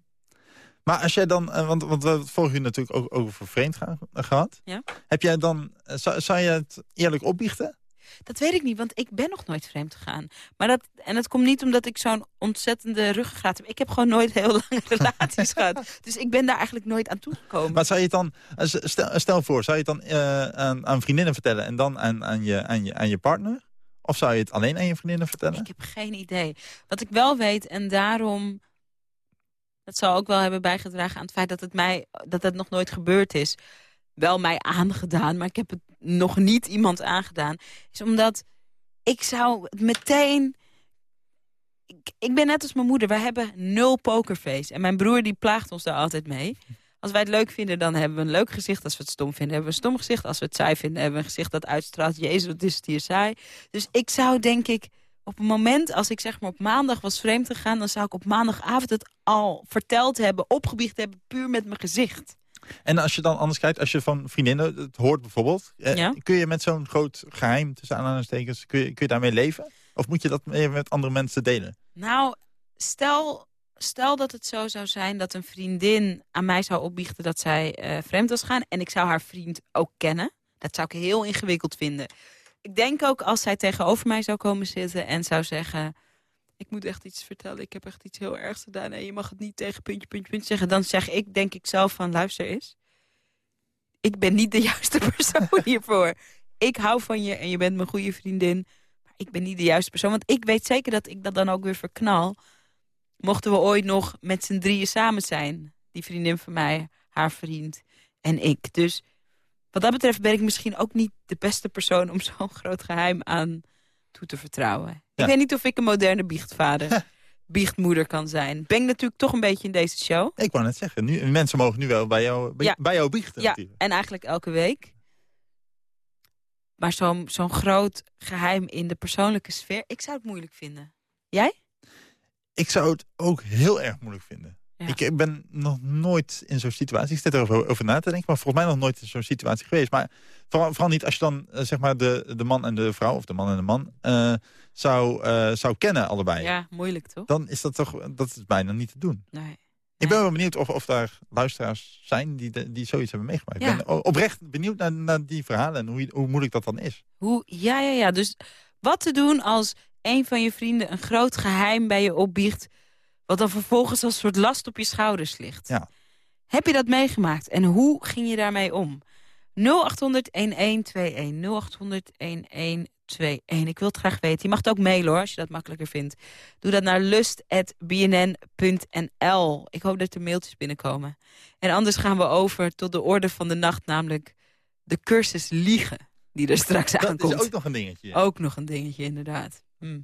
Maar als jij dan, eh, want, want we hebben het vorige uur natuurlijk ook over vreemd gehad. Ja. Heb jij dan, eh, zou, zou je het eerlijk opbiechten? Dat weet ik niet, want ik ben nog nooit vreemd gegaan. Maar dat, en dat komt niet omdat ik zo'n ontzettende ruggengraat heb. Ik heb gewoon nooit heel lange relaties gehad. Dus ik ben daar eigenlijk nooit aan toegekomen. Maar zou je het dan, eh, stel, stel voor, zou je het dan eh, aan, aan vriendinnen vertellen en dan aan, aan, je, aan, je, aan je partner? Of zou je het alleen aan je vriendinnen vertellen? Ik heb geen idee. Wat ik wel weet, en daarom... Dat zal ook wel hebben bijgedragen aan het feit dat het, mij, dat het nog nooit gebeurd is. Wel mij aangedaan, maar ik heb het nog niet iemand aangedaan. Is omdat ik zou het meteen... Ik, ik ben net als mijn moeder, wij hebben nul pokerface. En mijn broer die plaagt ons daar altijd mee. Als wij het leuk vinden, dan hebben we een leuk gezicht. Als we het stom vinden, hebben we een stom gezicht. Als we het saai vinden, hebben we een gezicht dat uitstraalt... Jezus, wat is het hier saai. Dus ik zou denk ik op het moment, als ik zeg maar op maandag was vreemd gegaan... dan zou ik op maandagavond het al verteld hebben, opgebiecht hebben... puur met mijn gezicht. En als je dan anders kijkt, als je van vriendinnen het hoort bijvoorbeeld... eh, Ja. kun je met zo'n groot geheim, tussen aanhalingstekens... Kun je, kun je daarmee leven? Of moet je dat met andere mensen delen? Nou, stel, stel dat het zo zou zijn dat een vriendin aan mij zou opbiechten... dat zij eh, vreemd was gaan en ik zou haar vriend ook kennen. Dat zou ik heel ingewikkeld vinden. Ik denk ook als zij tegenover mij zou komen zitten en zou zeggen... ik moet echt iets vertellen, ik heb echt iets heel ergs gedaan... en je mag het niet tegen puntje, puntje, puntje zeggen. Dan zeg ik, denk ik zelf van, luister eens. Ik ben niet de juiste persoon hiervoor. Ik hou van je en je bent mijn goede vriendin. Maar ik ben niet de juiste persoon. Want ik weet zeker dat ik dat dan ook weer verknal. Mochten we ooit nog met z'n drieën samen zijn. Die vriendin van mij, haar vriend en ik. Dus wat dat betreft ben ik misschien ook niet de beste persoon... om zo'n groot geheim aan toe te vertrouwen. Ik weet niet of ik een moderne biechtvader, biechtmoeder kan zijn. Ben ik natuurlijk toch een beetje in deze show. Ik wou net zeggen, nu, mensen mogen nu wel bij jou, bij, jou biechten. Ja, en eigenlijk elke week. Maar zo'n zo'n groot geheim in de persoonlijke sfeer... ik zou het moeilijk vinden. Jij? Ik zou het ook heel erg moeilijk vinden. Ik ben nog nooit in zo'n situatie, ik zit erover over na te denken... maar volgens mij nog nooit in zo'n situatie geweest. Maar vooral, vooral niet als je dan eh, zeg maar de, de man en de vrouw... of de man en de man eh, zou, eh, zou kennen allebei. Ja, moeilijk toch? Dan is dat toch dat is bijna niet te doen. Nee. Ik ben wel benieuwd of, of daar luisteraars zijn die, die zoiets hebben meegemaakt. Ja. Ik ben oprecht benieuwd naar, naar die verhalen en hoe, hoe moeilijk dat dan is. Hoe, ja, ja, ja. Dus wat te doen als een van je vrienden een groot geheim bij je opbiecht... wat dan vervolgens als een soort last op je schouders ligt. Ja. Heb je dat meegemaakt en hoe ging je daarmee om? 0800-1121, 0800-1121. Ik wil het graag weten. Je mag het ook mailen hoor, als je dat makkelijker vindt. Doe dat naar lust.bnn.nl. Ik hoop dat er mailtjes binnenkomen. En anders gaan we over tot de orde van de nacht, namelijk de cursus liegen. Die er straks Dat aankomt. is ook nog een dingetje. Ook nog een dingetje, inderdaad. Hm.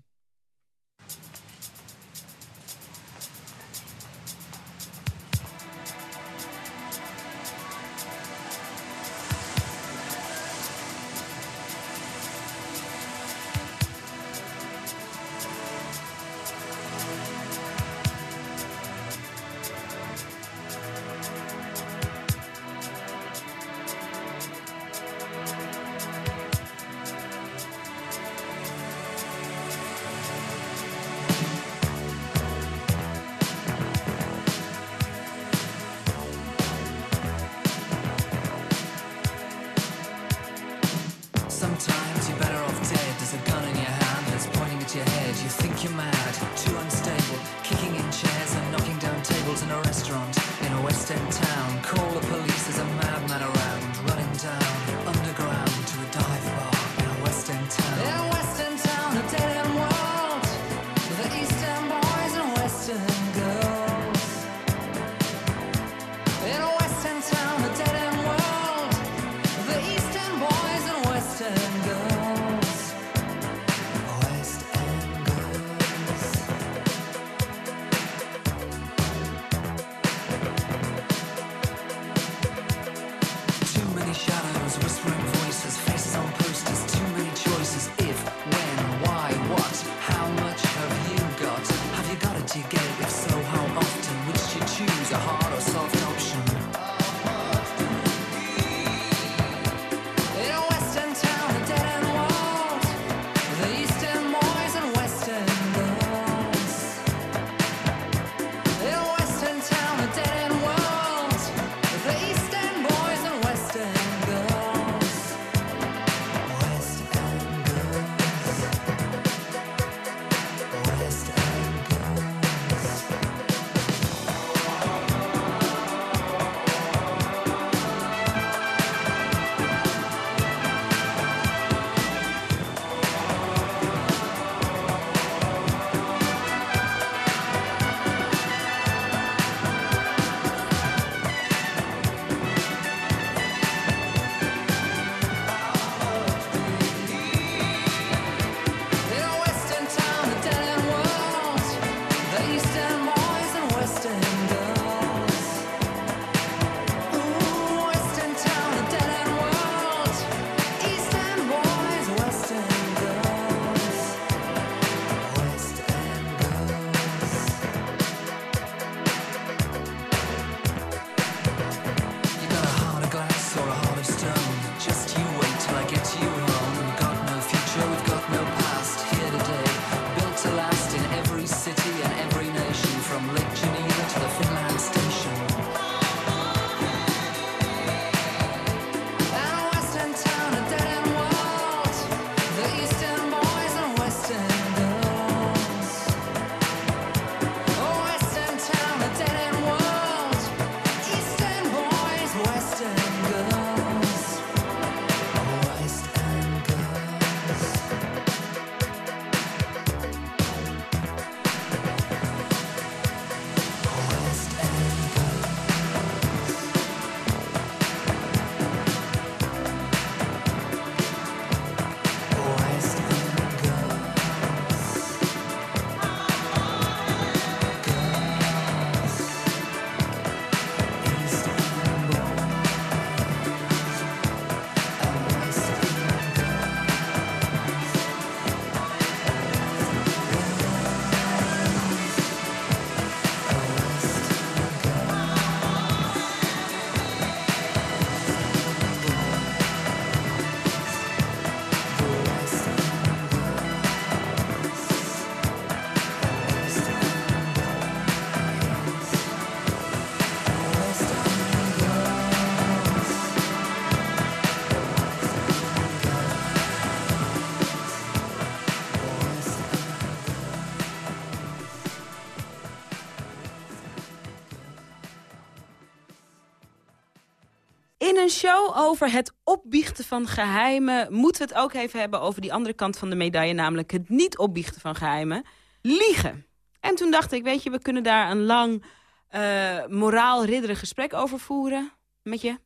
Een show over het opbiechten van geheimen... moeten we het ook even hebben over die andere kant van de medaille... namelijk het niet opbiechten van geheimen. Liegen. En toen dacht ik, weet je, we kunnen daar een lang eh moraal-ridderig gesprek over voeren met je.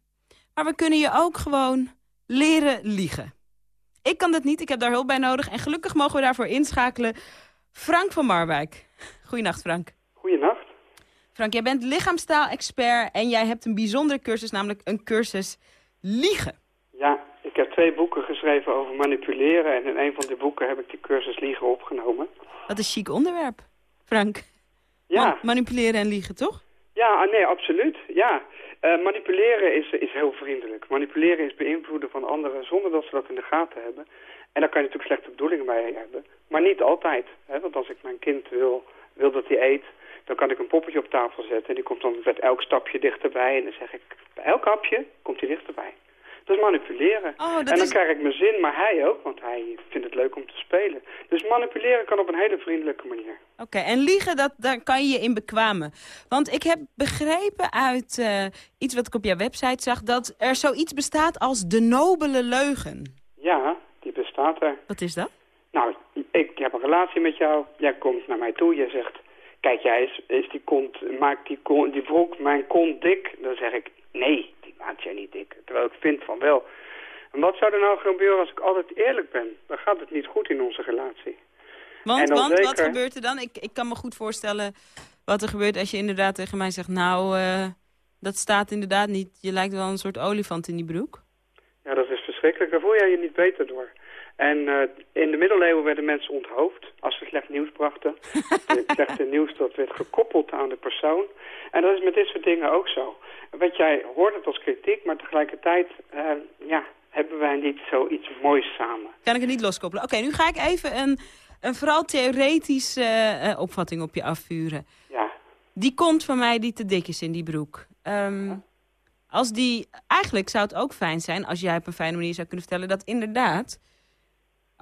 Maar we kunnen je ook gewoon leren liegen. Ik kan dat niet, ik heb daar hulp bij nodig. En gelukkig mogen we daarvoor inschakelen Frank van Marwijk. Goedenacht, Frank. Frank, jij bent lichaamstaal-expert en jij hebt een bijzondere cursus, namelijk een cursus liegen. Ja, ik heb twee boeken geschreven over manipuleren en in een van die boeken heb ik die cursus liegen opgenomen. Wat een chic onderwerp, Frank. Ja. Ma- manipuleren en liegen, toch? Ja, ah, nee, absoluut. Ja. Eh, manipuleren is, is heel vriendelijk. Manipuleren is beïnvloeden van anderen zonder dat ze dat in de gaten hebben. En daar kan je natuurlijk slechte bedoelingen bij hebben. Maar niet altijd. Hè? Want als ik mijn kind wil, wil dat hij eet, dan kan ik een poppetje op tafel zetten. En die komt dan met elk stapje dichterbij. En dan zeg ik, bij elk hapje komt hij dichterbij. Dat is manipuleren. Oh, dat en dan is- krijg ik mijn zin, maar hij ook, want hij vindt het leuk om te spelen. Dus manipuleren kan op een hele vriendelijke manier. Oké, en liegen, dat, daar kan je je in bekwamen. Want ik heb begrepen uit eh, iets wat ik op jouw website zag... dat er zoiets bestaat als de nobele leugen. Ja, die bestaat er. Wat is dat? Nou, ik heb een relatie met jou. Jij komt naar mij toe. Jij zegt, kijk jij, is, is die kont, maakt die, kont, die broek mijn kont dik? Dan zeg ik, nee, die maakt jij niet dik. Terwijl ik vind van wel. En wat zou er nou gebeuren als ik altijd eerlijk ben? Dan gaat het niet goed in onze relatie. Want, want wat gebeurt er dan? Ik, ik kan me goed voorstellen wat er gebeurt als je inderdaad tegen mij zegt... nou, eh, dat staat inderdaad niet. Je lijkt wel een soort olifant in die broek. Ja, dat is verschrikkelijk. Daar voel jij je niet beter door. En eh, in de middeleeuwen werden mensen onthoofd als ze slecht nieuws brachten. Het slechte nieuws dat werd gekoppeld aan de persoon. En dat is met dit soort dingen ook zo. Weet jij hoort het als kritiek, maar tegelijkertijd eh, ja, hebben wij niet zoiets moois samen. Kan ik het niet loskoppelen? Oké, nu ga ik even een, een vooral theoretische eh, opvatting op je afvuren. Ja. Die komt van mij die te dik is in die broek. Ehm, als die, eigenlijk zou het ook fijn zijn als jij op een fijne manier zou kunnen vertellen dat inderdaad,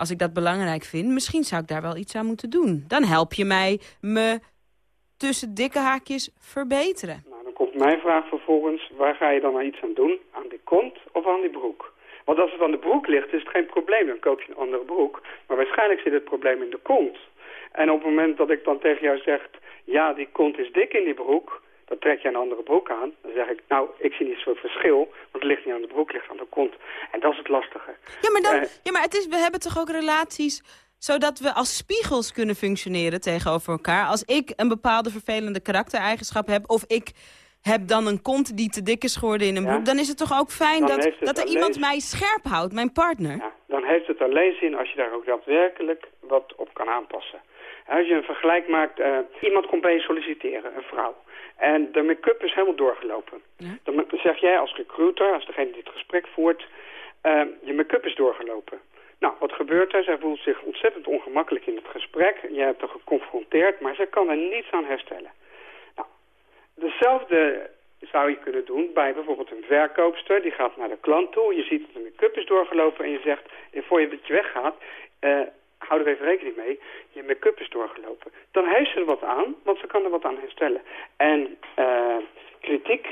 als ik dat belangrijk vind, misschien zou ik daar wel iets aan moeten doen. Dan help je mij me tussen dikke haakjes verbeteren. Nou, dan komt mijn vraag vervolgens, waar ga je dan aan iets aan doen? Aan die kont of aan die broek? Want als het aan de broek ligt, is het geen probleem. Dan koop je een andere broek. Maar waarschijnlijk zit het probleem in de kont. En op het moment dat ik dan tegen jou zeg... ja, die kont is dik in die broek... dan trek je een andere broek aan. Dan zeg ik, nou, ik zie niet zo'n verschil... want het ligt niet aan de broek, het ligt aan de kont. En dat is het lastige. Ja, maar, dan, Eh, ja, maar het is, we hebben toch ook relaties zodat we als spiegels kunnen functioneren tegenover elkaar. Als ik een bepaalde vervelende karaktereigenschap heb... of ik heb dan een kont die te dik is geworden in een Ja. broek... dan is het toch ook fijn Dan dat, het dat er alleen- iemand mij scherp houdt, mijn partner. dan heeft het alleen zin als je daar ook daadwerkelijk wat op kan aanpassen. Als je een vergelijk maakt, eh, iemand komt bij je solliciteren, een vrouw. En de make-up is helemaal doorgelopen. Dan zeg jij als recruiter, als degene die het gesprek voert, eh, je make-up is doorgelopen. Nou, wat gebeurt er? Zij voelt zich ontzettend ongemakkelijk in het gesprek. Je hebt haar geconfronteerd, maar zij kan er niets aan herstellen. Nou, Dezelfde zou je kunnen doen bij bijvoorbeeld een verkoopster. Die gaat naar de klant toe. Je ziet dat de make-up is doorgelopen en je zegt... eh, voor je dat je weggaat, eh, hou er even rekening mee. Je make-up is doorgelopen. Dan heeft ze er wat aan, want ze kan er wat aan herstellen. En eh, kritiek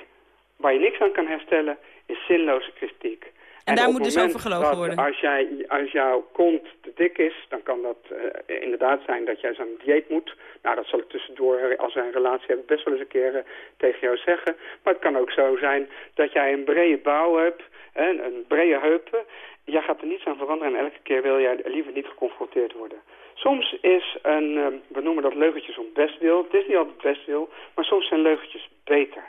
waar je niks aan kan herstellen is zinloze kritiek. En daar moet dus over gelogen worden. Als, jij, als jouw kont te dik is, dan kan dat eh, inderdaad zijn dat jij zo'n dieet moet. Nou, dat zal ik tussendoor, als wij een relatie hebben, best wel eens een keer eh, tegen jou zeggen. Maar het kan ook zo zijn dat jij een brede bouw hebt, hè, een brede heupen. Jij gaat er niets aan veranderen en elke keer wil jij liever niet geconfronteerd worden. Soms is een, eh, we noemen dat leugentjes om bestwil. Het is niet altijd bestwil, maar soms zijn leugentjes beter.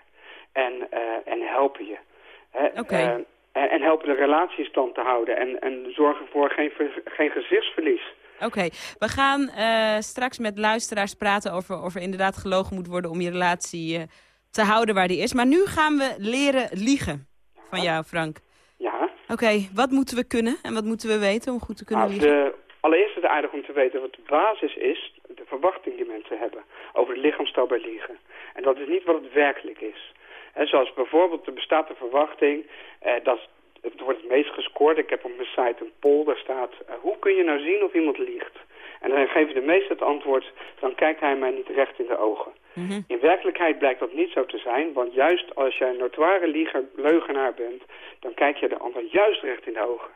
En, eh, en helpen je. Eh, en, en helpen de relatie in stand te houden. En, en zorgen voor geen, geen gezichtsverlies. Oké, we gaan eh, straks met luisteraars praten over of er inderdaad gelogen moet worden... om je relatie te houden waar die is. Maar nu gaan we leren liegen van jou, Frank. Ja. Oké, wat moeten we kunnen en wat moeten we weten om goed te kunnen Nou, liegen? de, allereerst is het aardig om te weten wat de basis is, de verwachting die mensen hebben over de lichaamstaal bij liegen. En dat is niet wat het werkelijk is. Hè, zoals bijvoorbeeld, er bestaat een verwachting, eh, dat het wordt het meest gescoord. Ik heb op mijn site een poll, daar staat, eh, hoe kun je nou zien of iemand liegt? En dan geven de meesten het antwoord, dan kijkt hij mij niet recht in de ogen. In werkelijkheid blijkt dat niet zo te zijn, want juist als jij een notoire lieger, leugenaar bent, dan kijk je de ander juist recht in de ogen.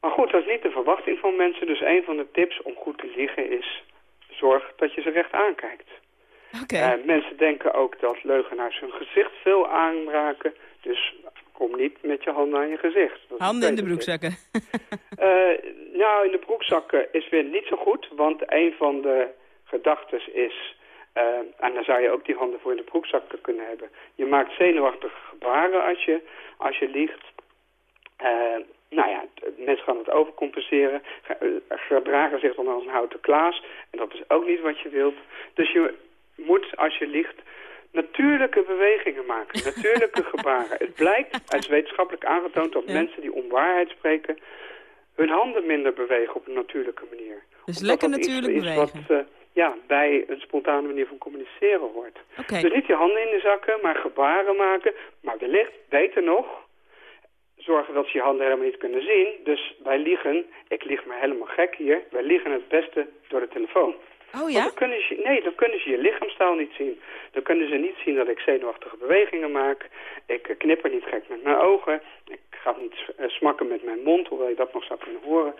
Maar goed, dat is niet de verwachting van mensen, dus een van de tips om goed te liegen is, zorg dat je ze recht aankijkt. Eh, mensen denken ook dat leugenaars hun gezicht veel aanraken, dus kom niet met je handen aan je gezicht. Handen in de broekzakken. Eh, nou, in de broekzakken is weer niet zo goed, want een van de gedachten is... eh, en dan zou je ook die handen voor in de broekzakken kunnen hebben. Je maakt zenuwachtige gebaren als je, als je liegt. Eh, nou ja, mensen gaan het overcompenseren. Ge- gedragen zich dan als een houten klaas. En dat is ook niet wat je wilt. Dus je moet, als je liegt, natuurlijke bewegingen maken. Natuurlijke gebaren. Het blijkt, is wetenschappelijk aangetoond, dat mensen die onwaarheid spreken... hun handen minder bewegen op een natuurlijke manier. Dus Omdat lekker natuurlijk bewegen. Wat, eh, ja, bij een spontane manier van communiceren hoort. Dus niet je handen in de zakken, maar gebaren maken. Maar wellicht, beter nog, zorgen dat ze je handen helemaal niet kunnen zien. Dus wij liegen, ik lieg me helemaal gek hier, wij liegen het beste door de telefoon. Oh ja? Dan kunnen ze, nee, dan kunnen ze je lichaamstaal niet zien. Dan kunnen ze niet zien dat ik zenuwachtige bewegingen maak. Ik knipper niet gek met mijn ogen. Ik ga niet eh, smakken met mijn mond, hoewel je dat nog zou kunnen horen.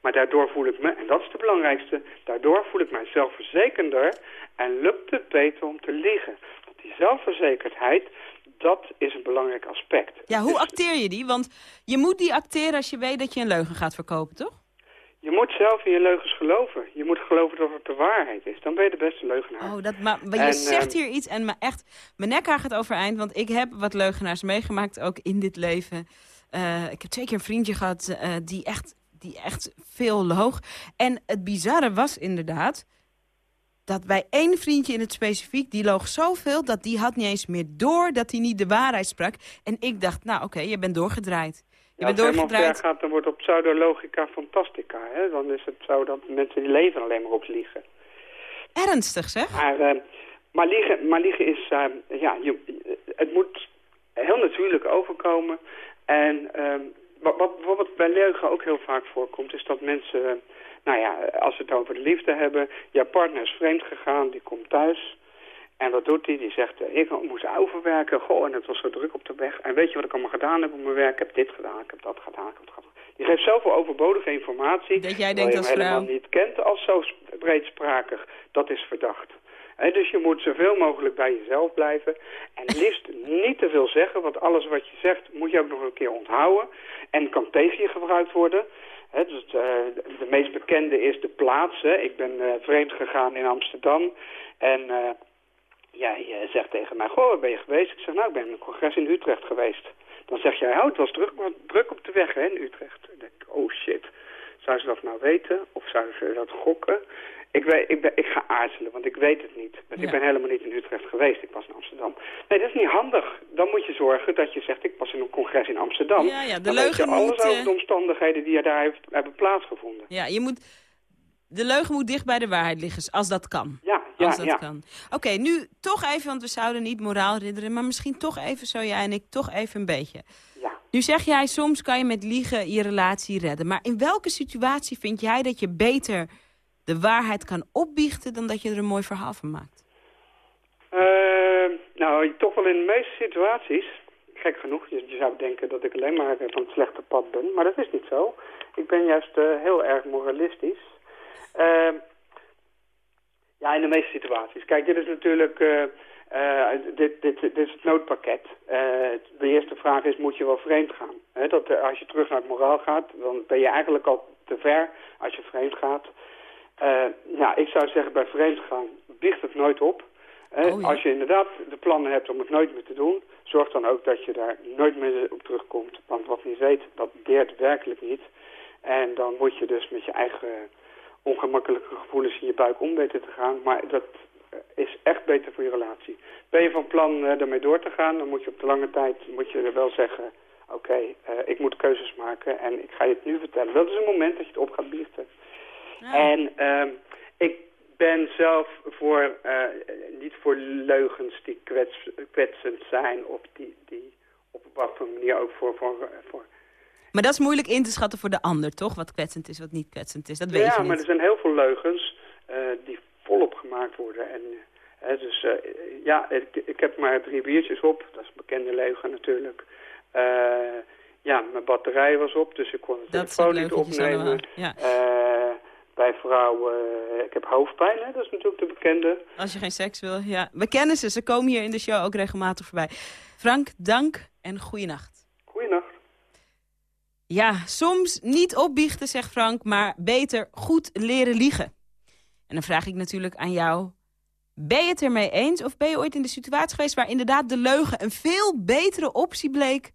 Maar daardoor voel ik me, en dat is de belangrijkste, daardoor voel ik mij zelfverzekender en lukt het beter om te liegen. Want die zelfverzekerdheid, dat is een belangrijk aspect. Ja, hoe acteer je die? Want je moet die acteren als je weet dat je een leugen gaat verkopen, toch? Je moet zelf in je leugens geloven. Je moet geloven dat het de waarheid is. Dan ben je de beste leugenaar. Oh, dat, maar, maar je En, zegt ehm, hier iets en me echt, mijn nek gaat overeind. Want ik heb wat leugenaars meegemaakt, ook in dit leven. Eh, ik heb twee keer een vriendje gehad eh, die, echt, die echt veel loog. En het bizarre was inderdaad dat bij één vriendje in het specifiek... die loog zoveel dat die had niet eens meer door dat hij niet de waarheid sprak. En ik dacht, nou oké, je bent doorgedraaid. Ja, als het helemaal ver doorgedraaid. gaat, dan wordt het pseudologica fantastica. Hè? Dan is het zo dat mensen die leven alleen maar op liegen. Ernstig zeg? Maar, eh, maar, liegen, maar liegen is, eh, ja, je, het moet heel natuurlijk overkomen. En ehm, wat, wat bijvoorbeeld bij leugen ook heel vaak voorkomt, is dat mensen, eh, nou ja, als we het over de liefde hebben, jouw partner is vreemd gegaan, die komt thuis. En wat doet hij? Die zegt, eh, ik moest overwerken, goh, en het was zo druk op de weg. En weet je wat ik allemaal gedaan heb op mijn werk? Ik heb dit gedaan, ik heb dat gedaan, ik heb dat gedaan. Die geeft zoveel overbodige informatie. Dat jij denkt je als helemaal vrouw. niet kent als zo sp- breedsprakig. Dat is verdacht. Dus je moet zoveel mogelijk bij jezelf blijven. En liefst niet te veel zeggen, want alles wat je zegt moet je ook nog een keer onthouden. En kan tegen je gebruikt worden. Dus, eh, de meest bekende is de plaats. Hè. Ik ben eh, vreemd gegaan in Amsterdam. En jij zegt tegen mij, goh, waar ben je geweest? Ik zeg, nou, ik ben op een congres in Utrecht geweest. Dan zeg jij, oh, het was druk, druk op de weg hè, in Utrecht. Dan denk ik, oh shit, zou ze dat nou weten? Of zou ze dat gokken? Ik, weet, ik, ben, ik ga aarzelen, want ik weet het niet. Want Ja. ik ben helemaal niet in Utrecht geweest, ik was in Amsterdam. Nee, dat is niet handig. Dan moet je zorgen dat je zegt, ik was in een congres in Amsterdam. Ja, ja, de Dan weet je leugen alles moet, over eh, de omstandigheden die er daar hebben plaatsgevonden. Ja, je moet, de leugen moet dicht bij de waarheid liggen, als dat kan. Ja, ja, als dat ja. kan. Oké, nu toch even, want we zouden niet moraal ridderen... maar misschien toch even zo jij en ik, toch even een beetje. Ja. Nu zeg jij, soms kan je met liegen je relatie redden. Maar in welke situatie vind jij dat je beter de waarheid kan opbiechten... dan dat je er een mooi verhaal van maakt? Eh, nou, toch wel in de meeste situaties. Gek genoeg, je, je zou denken dat ik alleen maar van het slechte pad ben. Maar dat is niet zo. Ik ben juist eh, heel erg moralistisch. Eh, ja, in de meeste situaties. Kijk, dit is natuurlijk... eh, eh, dit, dit, dit is het noodpakket. Eh, de eerste vraag is, moet je wel vreemd gaan? Dat, als je terug naar het moraal gaat, dan ben je eigenlijk al te ver als je vreemd gaat. Ja, ik zou zeggen bij vreemd gaan, biecht het nooit op. Hè, Als je inderdaad de plannen hebt om het nooit meer te doen, zorg dan ook dat je daar nooit meer op terugkomt. Want wat niet weet, dat deert werkelijk niet. En dan moet je dus met je eigen ongemakkelijke gevoelens in je buik om weten te gaan. Maar dat eh, is echt beter voor je relatie. Ben je van plan eh, ermee door te gaan, dan moet je op de lange tijd moet je er wel zeggen... oké, eh, ik moet keuzes maken en ik ga je het nu vertellen. Dat is een moment dat je het op gaat biechten. En ehm, ik ben zelf voor, eh, niet voor leugens die kwets, kwetsend zijn... of die, die op een voor manier ook voor... voor, voor Maar dat is moeilijk in te schatten voor de ander, toch? Wat kwetsend is, wat niet kwetsend is. Dat weet ja, je niet. maar er zijn heel veel leugens eh, die volop gemaakt worden. En, hè, dus eh, ja, ik, ik heb maar drie biertjes op. Dat is een bekende leugen natuurlijk. Eh, ja, mijn batterij was op, dus ik kon de Dat soort telefoon niet opnemen. ja. Bij vrouwen, ik heb hoofdpijn, hè? dat is natuurlijk de bekende. Als je geen seks wil, ja. We kennen ze, ze komen hier in de show ook regelmatig voorbij. Frank, dank en. Goeienacht. Ja, soms niet opbiechten, zegt Frank, maar beter goed leren liegen. En dan vraag ik natuurlijk aan jou, ben je het ermee eens? Of ben je ooit in de situatie geweest waar inderdaad de leugen een veel betere optie bleek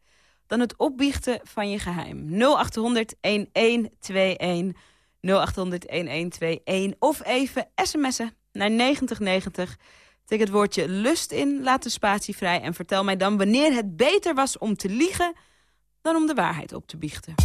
dan het opbiechten van je geheim? 0800 1121 0800 1121 of even sms'en naar 9090. Tik het woordje lust in, laat de spatie vrij en vertel mij dan wanneer het beter was om te liegen dan om de waarheid op te biechten.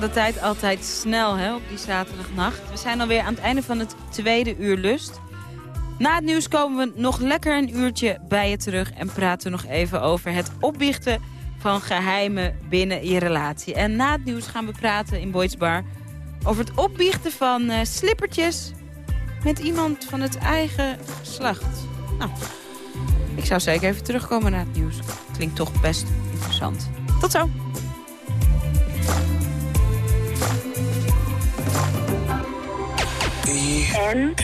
De tijd altijd snel hè, op die zaterdagnacht. We zijn alweer aan het einde van het tweede uur lust. Na het nieuws komen we nog lekker een uurtje bij je terug... en praten nog even over het opbiechten van geheimen binnen je relatie. En na het nieuws gaan we praten in Boyd's Bar... over het opbiechten van eh, slippertjes met iemand van het eigen geslacht. Nou, ik zou zeker even terugkomen na het nieuws. Klinkt toch best interessant. Tot zo. En.